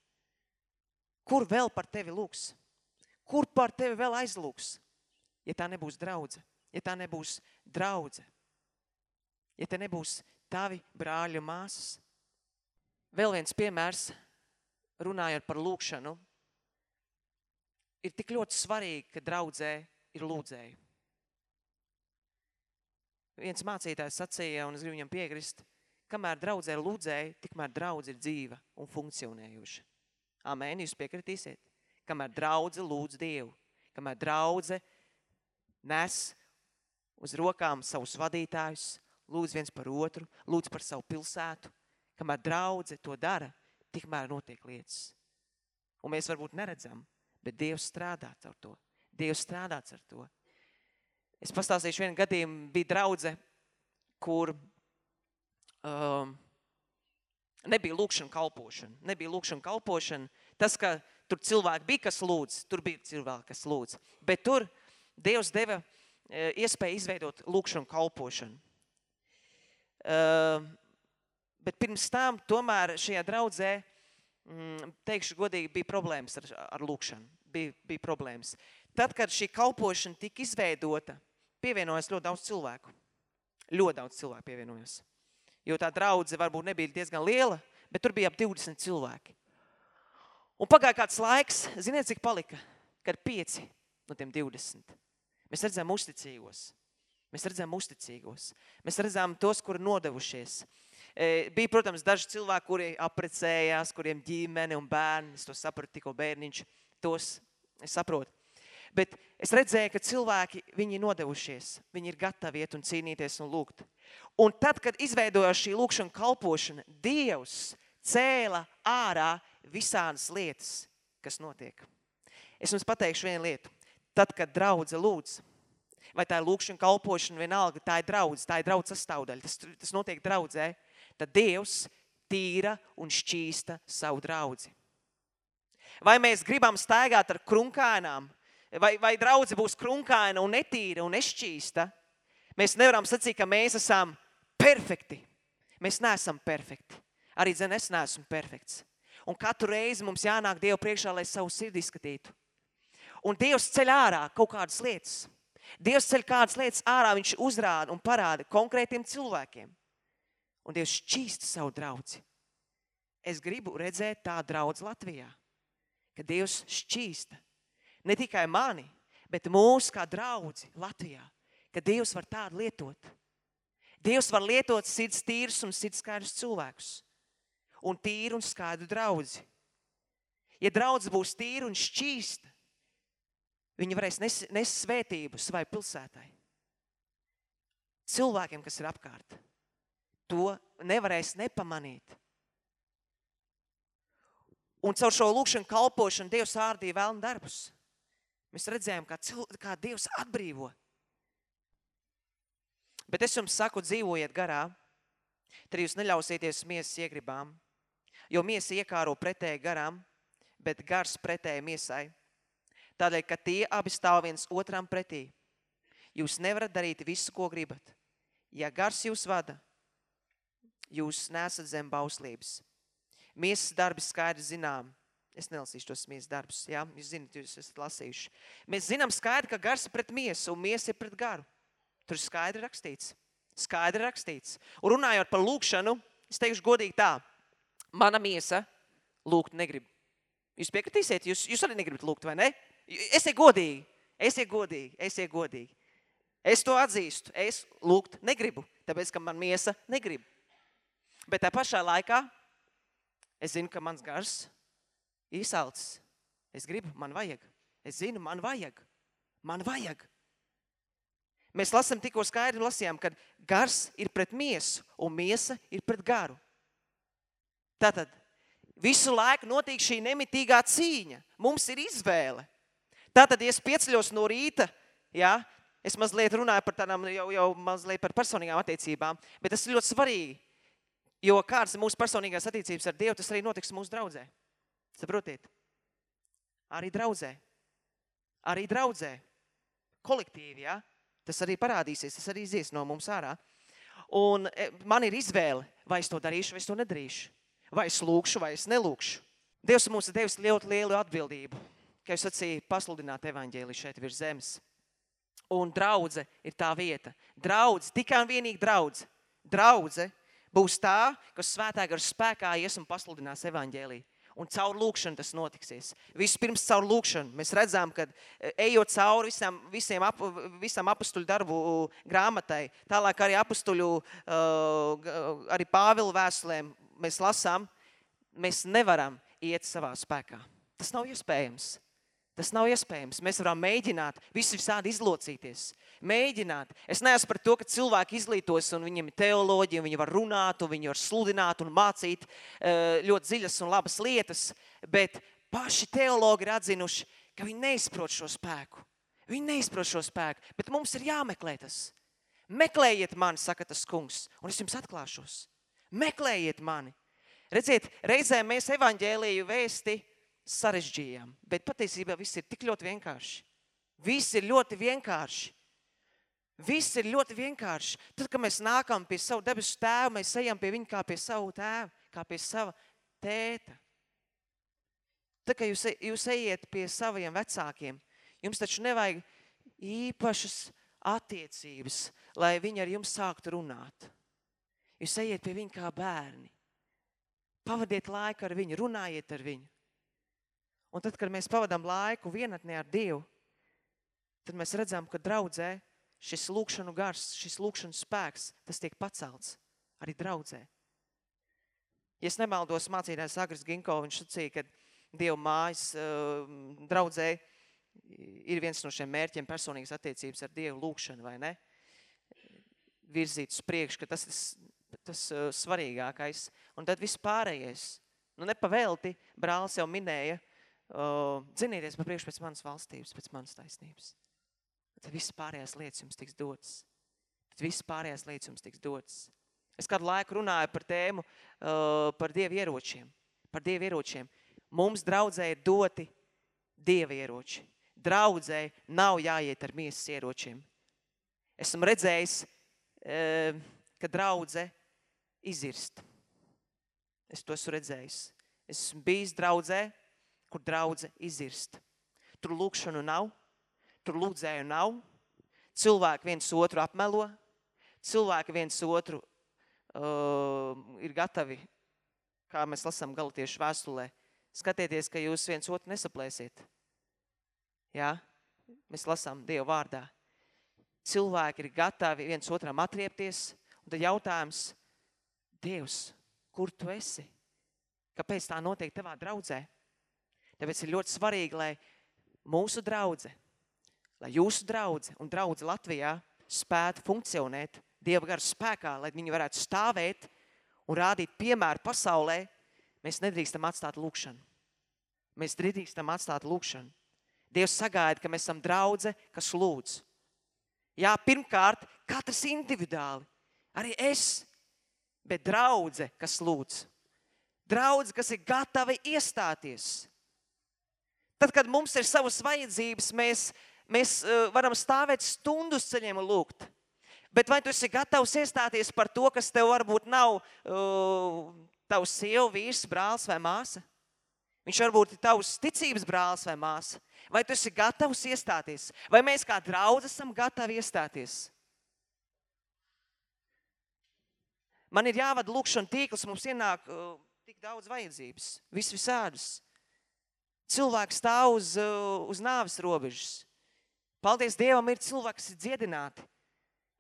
Kur vēl par tevi lūgs? Kur par tevi vēl aizlūgs? Ja tā nebūs draudze, ja tā nebūs draudze, ja te nebūs tavi brāļi un māsas. Vēl viens piemērs, runājot par lūkšanu, ir tik ļoti svarīgi, ka draudzē ir lūdzēji. Viens mācītājs sacīja, un es gribu viņam piekrist, kamēr draudzē ir lūdzēji, tikmēr draudz ir dzīva un funkcionējuša. Amen, jūs piekritīsiet? kamēr draudze lūdz Dievu, kamēr draudze nes uz rokām savus vadītājus, lūdz viens par otru, lūdz par savu pilsētu. Kamēr draudze to dara, tikmēr notiek lietas. Un mēs varbūt neredzam, bet Dievs strādā ar to. Dievs strādā ar to. Es pastāstīšu vienu gadījumu, bija draudze, kur um, nebija lūkšana kalpošana. Nebija lūkšana kalpošana. Tas, ka tur cilvēki bija, kas lūdz, tur bija cilvēki, kas lūdz. Bet tur Dievs deva e, iespēju izveidot lūkšanu kalpošanu. Uh, bet pirms tam tomēr šajā draudzē, mm, teikšu godīgi, bija problēmas ar, ar lūkšanu. Bija, bija problēmas. Tad, kad šī kalpošana tika izveidota, pievienojas ļoti daudz cilvēku. Ļoti daudz cilvēku pievienojas. Jo tā draudze varbūt nebija diezgan liela, bet tur bija ap 20 cilvēki. Un pagāja kāds laiks, ziniet, cik palika? Kad pieci no tiem 20. Mēs redzam uzticīgos. Mēs redzam uzticīgos. Mēs redzam tos, kuri nodevušies. E, bija, protams, daži cilvēki, kuri apprecējās, kuriem ģimene un bērni, es to sapratu tikko bērniņš, tos saprotu. Bet es redzēju, ka cilvēki, ir nodevušies, viņi ir gatavi iet un cīnīties un lūgt. Un tad, kad izveidojās šī lūkšana kalpošana, Dievs cēla ārā visādas lietas, kas notiek. Es jums pateikšu vienu lietu. Tad, kad draudze lūdz, vai tā ir lūkšana kalpošana, vienalga, tā ir draudze, tā ir draudze sastāvdaļa, tas, tas notiek draudzē, tad Dievs tīra un šķīsta savu draudzi. Vai mēs gribam staigāt ar krunkānām, vai, vai draudze būs krunkaina un netīra un nešķīsta, mēs nevaram sacīt, ka mēs esam perfekti. Mēs neesam perfekti. Arī dzen, es neesmu perfekts. Un katru reizi mums jānāk Dievu priekšā, lai savu sirdi izskatītu. Un Dievs ceļ ārā kaut kādas lietas. Dievs ceļ kādas lietas ārā, viņš uzrāda un parāda konkrētiem cilvēkiem. Un Dievs šķīsta savu draudzi. Es gribu redzēt tādu draudzi Latvijā, ka Dievs šķīsta ne tikai mani, bet mūsu kā draudzi Latvijā, ka Dievs var tādu lietot. Dievs var lietot sirds tīrus un sirds skaidrus cilvēkus un tīru un skaidru draudzi. Ja draudz būs tīra un šķīsta, viņi varēs nes, nes svētību savai pilsētai. Cilvēkiem, kas ir apkārt, to nevarēs nepamanīt. Un caur šo lūkšanu kalpošanu Dievs ārdīja vēlnu darbus. Mēs redzējām, kā, cil, kā Dievs atbrīvo. Bet es jums saku, dzīvojiet garā, tad jūs neļausieties miesas iegribām, jo miesa iekāro pretēji garam, bet gars pretēji miesai. Tādēļ, ka tie abi stāv viens otram pretī. Jūs nevarat darīt visu, ko gribat. Ja gars jūs vada, jūs nesat zem bauslības. Miesas darbi skaidri zinām. Es nelasīšu tos miesas darbus, jā? Jūs zināt, jūs esat lasījuši. Mēs zinām skaidri, ka gars ir pret miesu un miesa ir pret garu. Tur skaidri rakstīts. Skaidri rakstīts. Un runājot par lūkšanu, es teikšu godīgi tā – mana miesa lūgt negrib. Jūs piekritīsiet, jūs, jūs arī negribat lūgt, vai ne? Esiet godīgi, esiet godīgi, esiet godīgi. Es to atzīstu, es lūgt negribu, tāpēc, ka man miesa negrib. Bet tā pašā laikā es zinu, ka mans gars izsalcis. Es gribu, man vajag. Es zinu, man vajag. Man vajag. Mēs lasām tikko skaidri lasījām, ka gars ir pret miesu un miesa ir pret garu. Tātad visu laiku notiek šī nemitīgā cīņa. Mums ir izvēle. Tātad, ja es pieceļos no rīta, ja, es mazliet runāju par tādām jau, jau mazliet par personīgām attiecībām, bet tas ir ļoti svarīgi. Jo kādas ir mūsu personīgās attiecības ar Dievu, tas arī notiks mūsu draudzē. Saprotiet? Arī draudzē. Arī draudzē. Kolektīvi, ja? Tas arī parādīsies, tas arī izies no mums ārā. Un e, man ir izvēle, vai es to darīšu, vai es to nedarīšu vai es lūkšu, vai es nelūkšu. Dievs mums ir devis ļoti lielu atbildību, ka es sacīju pasludināt evaņģēli šeit virs zemes. Un draudze ir tā vieta. Draudze, tikai un vienīgi draudze. Draudze būs tā, kas svētā gar spēkā ies un pasludinās evaņģēliju. Un caur lūkšanu tas notiksies. Vispirms caur lūkšanu. Mēs redzam, ka e, ejot cauri visam, visiem ap, visam apustuļu darbu grāmatai, tālāk arī apustuļu, uh, arī Pāvilu vēstulēm, mēs lasām, mēs nevaram iet savā spēkā. Tas nav iespējams. Tas nav iespējams. Mēs varam mēģināt, visi visādi izlocīties. Mēģināt. Es neesmu par to, ka cilvēki izglītos un viņiem ir teoloģija, viņi var runāt, un viņi var sludināt un mācīt eh, ļoti dziļas un labas lietas, bet paši teologi ir atzinuši, ka viņi neizprot šo spēku. Viņi neizprot šo spēku, bet mums ir jāmeklē tas. Meklējiet mani, saka tas kungs, un es jums atklāšos. Meklējiet mani. Redziet, reizē mēs evaņģēlīju vēsti sarežģījām, bet patiesībā viss ir tik ļoti vienkārši. Viss ir ļoti vienkārši. Viss ir ļoti vienkārši. Tad, kad mēs nākam pie savu debesu tēvu, mēs ejam pie viņa kā pie savu tēvu, kā pie sava tēta. Tad, kad jūs, e- jūs ejiet pie saviem vecākiem, jums taču nevajag īpašas attiecības, lai viņi ar jums sāktu runāt. Jūs ejiet pie viņa kā bērni. Pavadiet laiku ar viņu, runājiet ar viņu. Un tad, kad mēs pavadām laiku vienatnē ar Dievu, tad mēs redzam, ka draudzē šis lūkšanu gars, šis lūkšanu spēks, tas tiek pacelts arī draudzē. Ja es nemaldos, mācītājs Agris Ginko, viņš sacīja, ka Dieva mājas uh, draudzē ir viens no šiem mērķiem personīgas attiecības ar Dievu lūkšanu, vai ne? Virzīt uz priekšu, ka tas ir tas uh, svarīgākais. Un tad viss pārējais. Nu, nepavēlti, brālis jau minēja, uh, dzinieties pa priekšu pēc manas valstības, pēc manas taisnības. Tad viss pārējās lietas jums tiks dotas. Tad viss pārējās lietas jums tiks dotas. Es kādu laiku runāju par tēmu par dievu ieročiem. Par dievu ieročiem. Mums draudzē ir doti dievu ieroči. Draudzē nav jāiet ar miesas ieročiem. Esmu redzējis, ka draudze izirst. Es to esmu redzējis. Es esmu bijis draudzē, kur draudze izirst. Tur lūkšanu nav, tur lūdzēju nav. Cilvēki viens otru apmelo, cilvēki viens otru uh, ir gatavi, kā mēs lasām galotiešu vēstulē, skatieties, ka jūs viens otru nesaplēsiet. Jā? Mēs lasām Dievu vārdā. Cilvēki ir gatavi viens otram atriepties, un tad jautājums, Dievs, kur tu esi? Kāpēc tā notiek tavā draudzē? Tāpēc ir ļoti svarīgi, lai mūsu draudze, lai jūsu draudze un draudze Latvijā spētu funkcionēt Dieva gara spēkā, lai viņi varētu stāvēt un rādīt piemēru pasaulē, mēs nedrīkstam atstāt lūkšanu. Mēs nedrīkstam atstāt lūkšanu. Dievs sagaida, ka mēs esam draudze, kas lūdz. Jā, pirmkārt, katrs individuāli, arī es, bet draudze, kas lūdz. Draudze, kas ir gatavi iestāties. Tad, kad mums ir savas vajadzības, mēs, mēs uh, varam stāvēt stundas ceļiem un lūgt. Bet vai tu esi gatavs iestāties par to, kas tev varbūt nav uh, tavs sieva, vīrs, brālis vai māsa? Viņš varbūt ir tavs ticības brālis vai māsa. Vai tu esi gatavs iestāties? Vai mēs kā draudz esam gatavi iestāties? Man ir jāvada lūkšana tīkls, mums ienāk uh, tik daudz vajadzības, vis visādas. Cilvēks stāv uz, uh, uz nāves robežas. Paldies Dievam, ir cilvēki, kas ir dziedināti.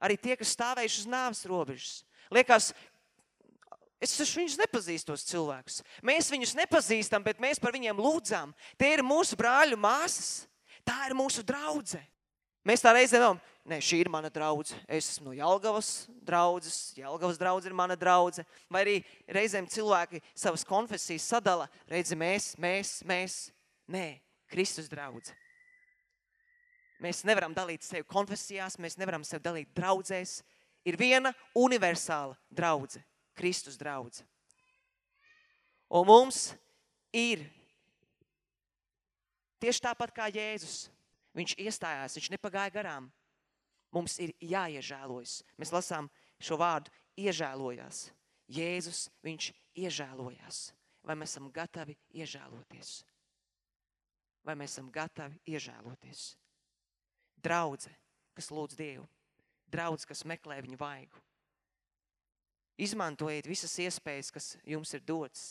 Arī tie, kas stāvējuši uz nāves robežas. Liekas, es viņus nepazīstu, tos cilvēkus. Mēs viņus nepazīstam, bet mēs par viņiem lūdzām. Tie ir mūsu brāļu māsas. Tā ir mūsu draudzene. Mēs tā reizē domājam, ne, šī ir mana draudzene. Es esmu no Jelgavas draudzes, Jelgavas draudzene ir mana draudzene. Vai arī reizēm cilvēki savas konfesijas sadala, redzi, mēs, mēs, mēs. Nē, Kristus draudzene. Mēs nevaram dalīt sevi konfesijās, mēs nevaram sevi dalīt draudzēs. Ir viena universāla draudzene, Kristus draudzene. Un mums ir tieši tāpat kā Jēzus. Viņš iestājās, viņš nepagāja garām. Mums ir jāiežēlojas. Mēs lasām šo vārdu iežēlojās. Jēzus, viņš iežēlojās. Vai mēs esam gatavi iežēloties? Vai mēs esam gatavi iežēloties? Draudze, kas lūdz Dievu. Draudze, kas meklē viņu vaigu. Izmantojiet visas iespējas, kas jums ir dotas.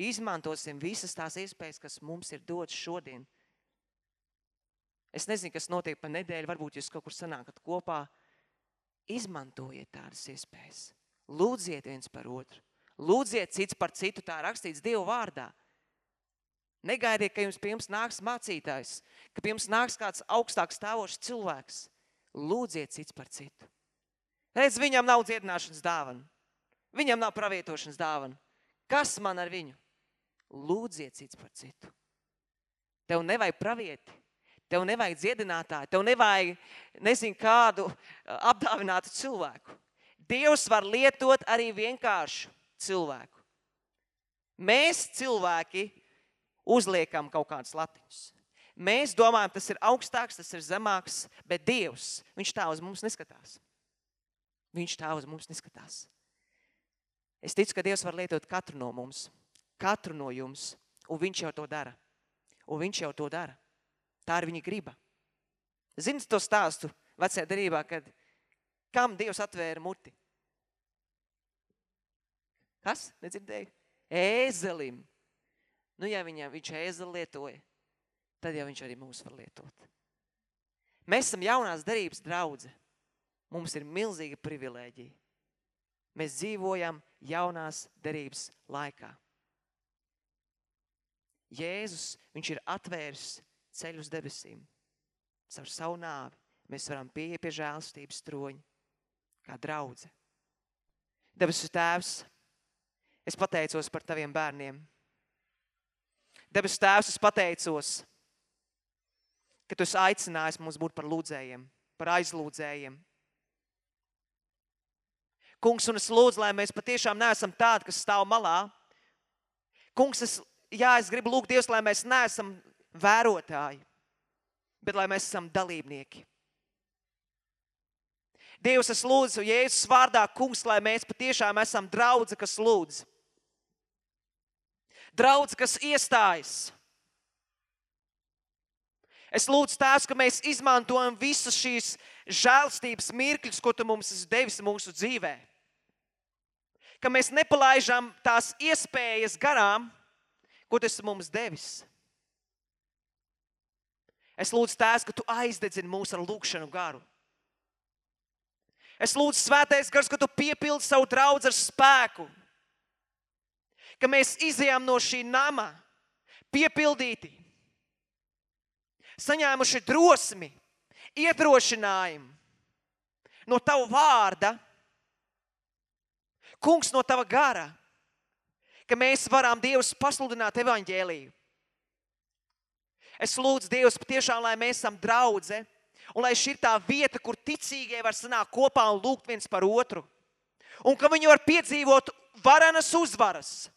Izmantosim visas tās iespējas, kas mums ir dotas šodien. Es nezinu, kas notiek pa nedēļu, varbūt jūs kaut kur sanākat kopā. Izmantojiet tādas iespējas. Lūdziet viens par otru. Lūdziet cits par citu, tā rakstīts Dieva vārdā. Negaidiet, ka jums pie jums nāks mācītājs, ka pie jums nāks kāds augstāk stāvošs cilvēks. Lūdziet cits par citu. Redz, viņam nav dziedināšanas dāvana. Viņam nav pravietošanas dāvana. Kas man ar viņu? Lūdziet cits par citu. Tev nevajag pravieti. Tev nevajag dziedinātāju, tev nevajag nezinu kādu apdāvinātu cilvēku. Dievs var lietot arī vienkāršu cilvēku. Mēs cilvēki uzliekam kaut kādus latiņus. Mēs domājam, tas ir augstāks, tas ir zemāks, bet Dievs, viņš tā uz mums neskatās. Viņš tā uz mums neskatās. Es ticu, ka Dievs var lietot katru no mums, katru no jums, un viņš jau to dara. Un viņš jau to dara. Tā ir viņa griba. Zini to stāstu vecajā derībā, kad kam Dievs atvēra muti? Kas? Nedzirdēju? Ēzelim. Nu, ja viņam viņš ēzeli lietoja, tad jau viņš arī mūs var lietot. Mēs esam jaunās darības draudze. Mums ir milzīga privilēģija. Mēs dzīvojam jaunās derības laikā. Jēzus, viņš ir atvērs ceļu uz debesīm. Caur savu nāvi mēs varam pieiet pie žēlstības troņa, kā draudze. Debesu tēvs, es pateicos par taviem bērniem. Debesu tēvs, es pateicos, ka tu esi aicinājis mums būt par lūdzējiem, par aizlūdzējiem. Kungs, un es lūdzu, lai mēs patiešām neesam tādi, kas stāv malā. Kungs, es, jā, es gribu lūgt Dievs, lai mēs neesam vērotāji, bet lai mēs esam dalībnieki. Dievs, es lūdzu, Jēzus vārdā, kungs, lai mēs patiešām esam draudzi, kas lūdz. Draudzi, kas iestājas. Es lūdzu, Tēvs, ka mēs izmantojam visas šīs žēlstības mirkļus, ko Tu mums esi devis mūsu dzīvē. Ka mēs nepalaidām tās iespējas garām, ko Tu esi mums devis. Es lūdzu, Tēvs, ka Tu aizdedzini mūs ar lūgšanu garu. Es lūdzu, Svētais Gars, ka Tu piepildi savu draugu ar spēku. Ka mēs izejām no šī nama piepildīti, saņēmuši drosmi, iedrošinājumu no Tava vārda, Kungs, no Tava gara, ka mēs varam Dievs pasludināt evaņģēliju. Es lūdzu Dievs patiešām, lai mēs esam draudze, un lai šī ir tā vieta, kur ticīgie var sanākt kopā un lūgt viens par otru. Un ka viņi var piedzīvot varenas uzvaras.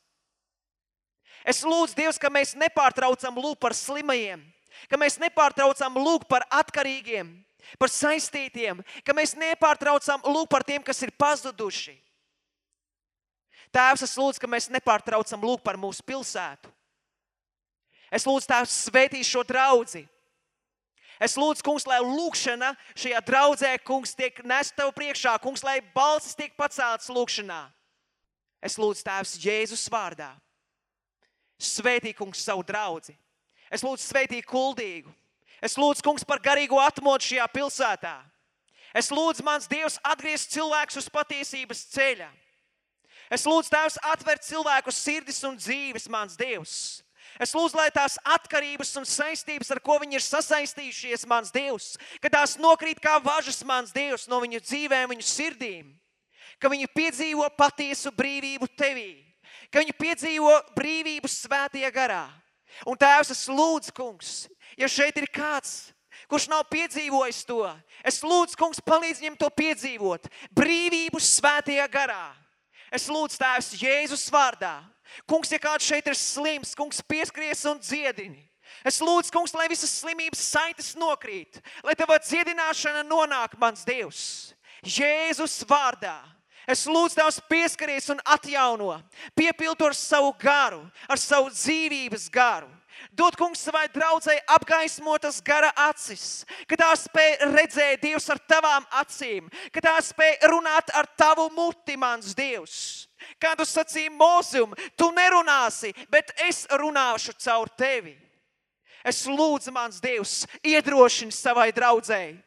Es lūdzu Dievs, ka mēs nepārtraucam lūgt par slimajiem, ka mēs nepārtraucam lūgt par atkarīgiem, par saistītiem, ka mēs nepārtraucam lūgt par tiem, kas ir pazuduši. Tēvs, es lūdzu, ka mēs nepārtraucam lūgt par mūsu pilsētu. Es lūdzu, Tēvs, svētī šo draugu. Es lūdzu, kungs, lai lūkšana šajā draudzē, kungs, tiek nesta tev priekšā, kungs, lai balsis tiek paceltas lūkšanā. Es lūdzu, Tēvs, Jēzus vārdā. Svētī, kungs, savu draugu. Es lūdzu, svētī kuldīgu. Es lūdzu, kungs, par garīgo atmodu šajā pilsētā. Es lūdzu, mans Dievs, atgriezt cilvēkus uz patiesības ceļa. Es lūdzu, Tēvs, atvērt cilvēku sirdis un dzīves, mans Dievs. Es lūdzu, lai tās atkarības un saistības, ar ko viņi ir sasaistījušies, mans Dievs, ka tās nokrīt kā važas, mans Dievs, no viņu dzīvēm, viņu sirdīm, ka viņi piedzīvo patiesu brīvību tevī, ka viņi piedzīvo brīvību svētajā garā. Un Tēvs, es lūdzu, kungs, ja šeit ir kāds, kurš nav piedzīvojis to, es lūdzu, kungs, palīdz viņam to piedzīvot. Brīvību svētajā garā. Es lūdzu, Tēvs, Jēzus vārdā. Kungs, ja kāds šeit ir slims, kungs, pieskries un dziedini. Es lūdzu, kungs, lai visas slimības saites nokrīt, lai tava dziedināšana nonāk, mans Dievs, Jēzus vārdā. Es lūdzu, Tavs pieskaries un atjauno, piepildu ar savu garu, ar savu dzīvības garu. Dod, kungs, savai draudzēji apgaismotas gara acis, ka tā spēj redzēt Dievs ar tavām acīm, ka tā spēj runāt ar tavu muti, mans Dievs. Kā tu sacīji mūzum, tu nerunāsi, bet es runāšu caur tevi. Es lūdzu, mans Dievs, iedrošini savai draudzēji.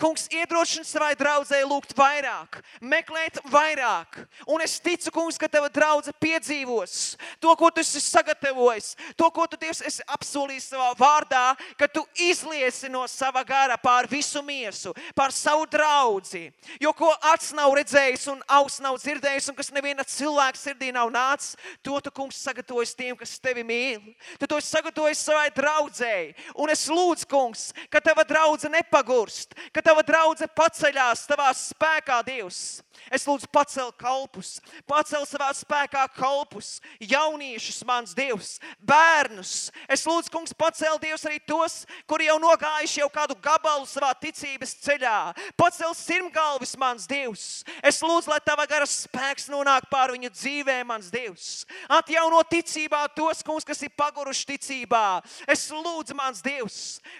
Kungs, iedrošina savai draudzē lūgt vairāk, meklēt vairāk. Un es ticu, kungs, ka tava draudze piedzīvos to, ko tu esi sagatavojis, to, ko tu Dievs esi apsolījis savā vārdā, ka tu izliesi no sava gara pār visu miesu, pār savu draudzi. Jo ko acs nav redzējis un auss nav dzirdējis un kas neviena cilvēka sirdī nav nācis, to tu, kungs, sagatavojis tiem, kas tevi mīl. Tu to esi sagatavojis savai draudzēji. Un es lūdzu, kungs, ka tava draudze nepagurst, ka tava draudze paceļās tavā spēkā, Dievs. Es lūdzu, pacel kalpus, pacel savā spēkā kalpus, jauniešus, mans Dievs, bērnus. Es lūdzu, kungs, pacel Dievs arī tos, kuri jau nogājuši jau kādu gabalu savā ticības ceļā. Pacel sirmgalvis, mans Dievs. Es lūdzu, lai tava gara spēks nonāk pār viņu dzīvēm, mans Dievs. Atjauno ticībā tos, kungs, kas ir paguruši ticībā. Es lūdzu, mans Dievs,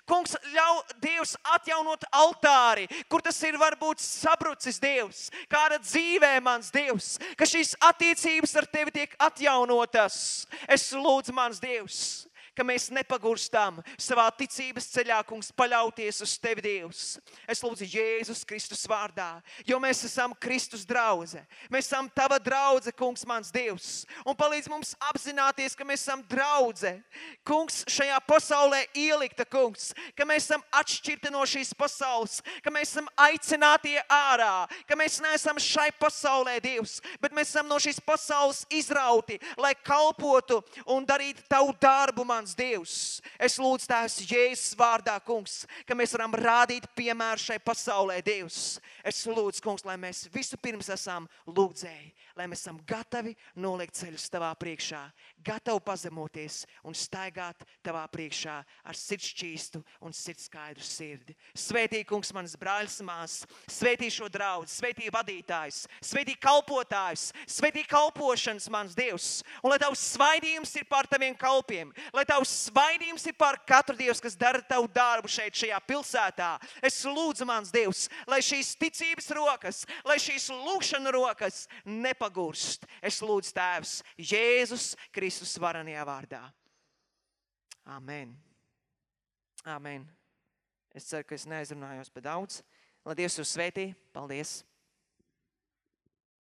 kungs, ļauj Dievs atjaunot altāri, kur tas ir varbūt sabrucis Dievs. Kāda dzīvē, mans Dievs, ka šīs attiecības ar tevi tiek atjaunotas. Es lūdzu, mans Dievs, ka mēs nepagurstam savā ticības ceļā, kungs, paļauties uz tevi, Dievs. Es lūdzu Jēzus Kristus vārdā, jo mēs esam Kristus draudzē. Mēs esam tava draudzē, kungs, mans Dievs. Un palīdz mums apzināties, ka mēs esam draudzē. Kungs, šajā pasaulē ielikta, kungs, ka mēs esam atšķirti no šīs pasaules, ka mēs esam aicināti ārā, ka mēs neesam šai pasaulē, Dievs, bet mēs esam no šīs pasaules izrauti, lai kalpotu un darītu tavu darbu, mans Dievs. Es lūdzu Tēvs Jēzus vārdā, kungs, ka mēs varam rādīt piemēru šai pasaulē, Dievs. Es lūdzu, kungs, lai mēs visu pirms esam lūdzēji, lai mēs esam gatavi nolikt ceļus tavā priekšā, gatavi pazemoties un staigāt tavā priekšā ar sirdsčīstu un sirdskaidru sirdi. Svētī, kungs, manas brāļas māsas, svētī šo draugu, svētī vadītājs, svētī kalpotājs, svētī kalpošanas, mans Dievs, un lai tavs svaidījums ir pār taviem kalpiem, lai tavs svaidījums ir pār katru Dievs, kas dara tavu darbu šeit, šajā pilsētā. Es lūdzu, mans Dievs, lai šīs ticības rokas, lai šīs lūkšana rokas nepagurst. Es lūdzu, Tēvs, Jēzus Kristus varanajā vārdā. Amen. Amen. Es ceru, ka es neaizrunājos par daudz. Lai Dievs jūs svētī. Paldies!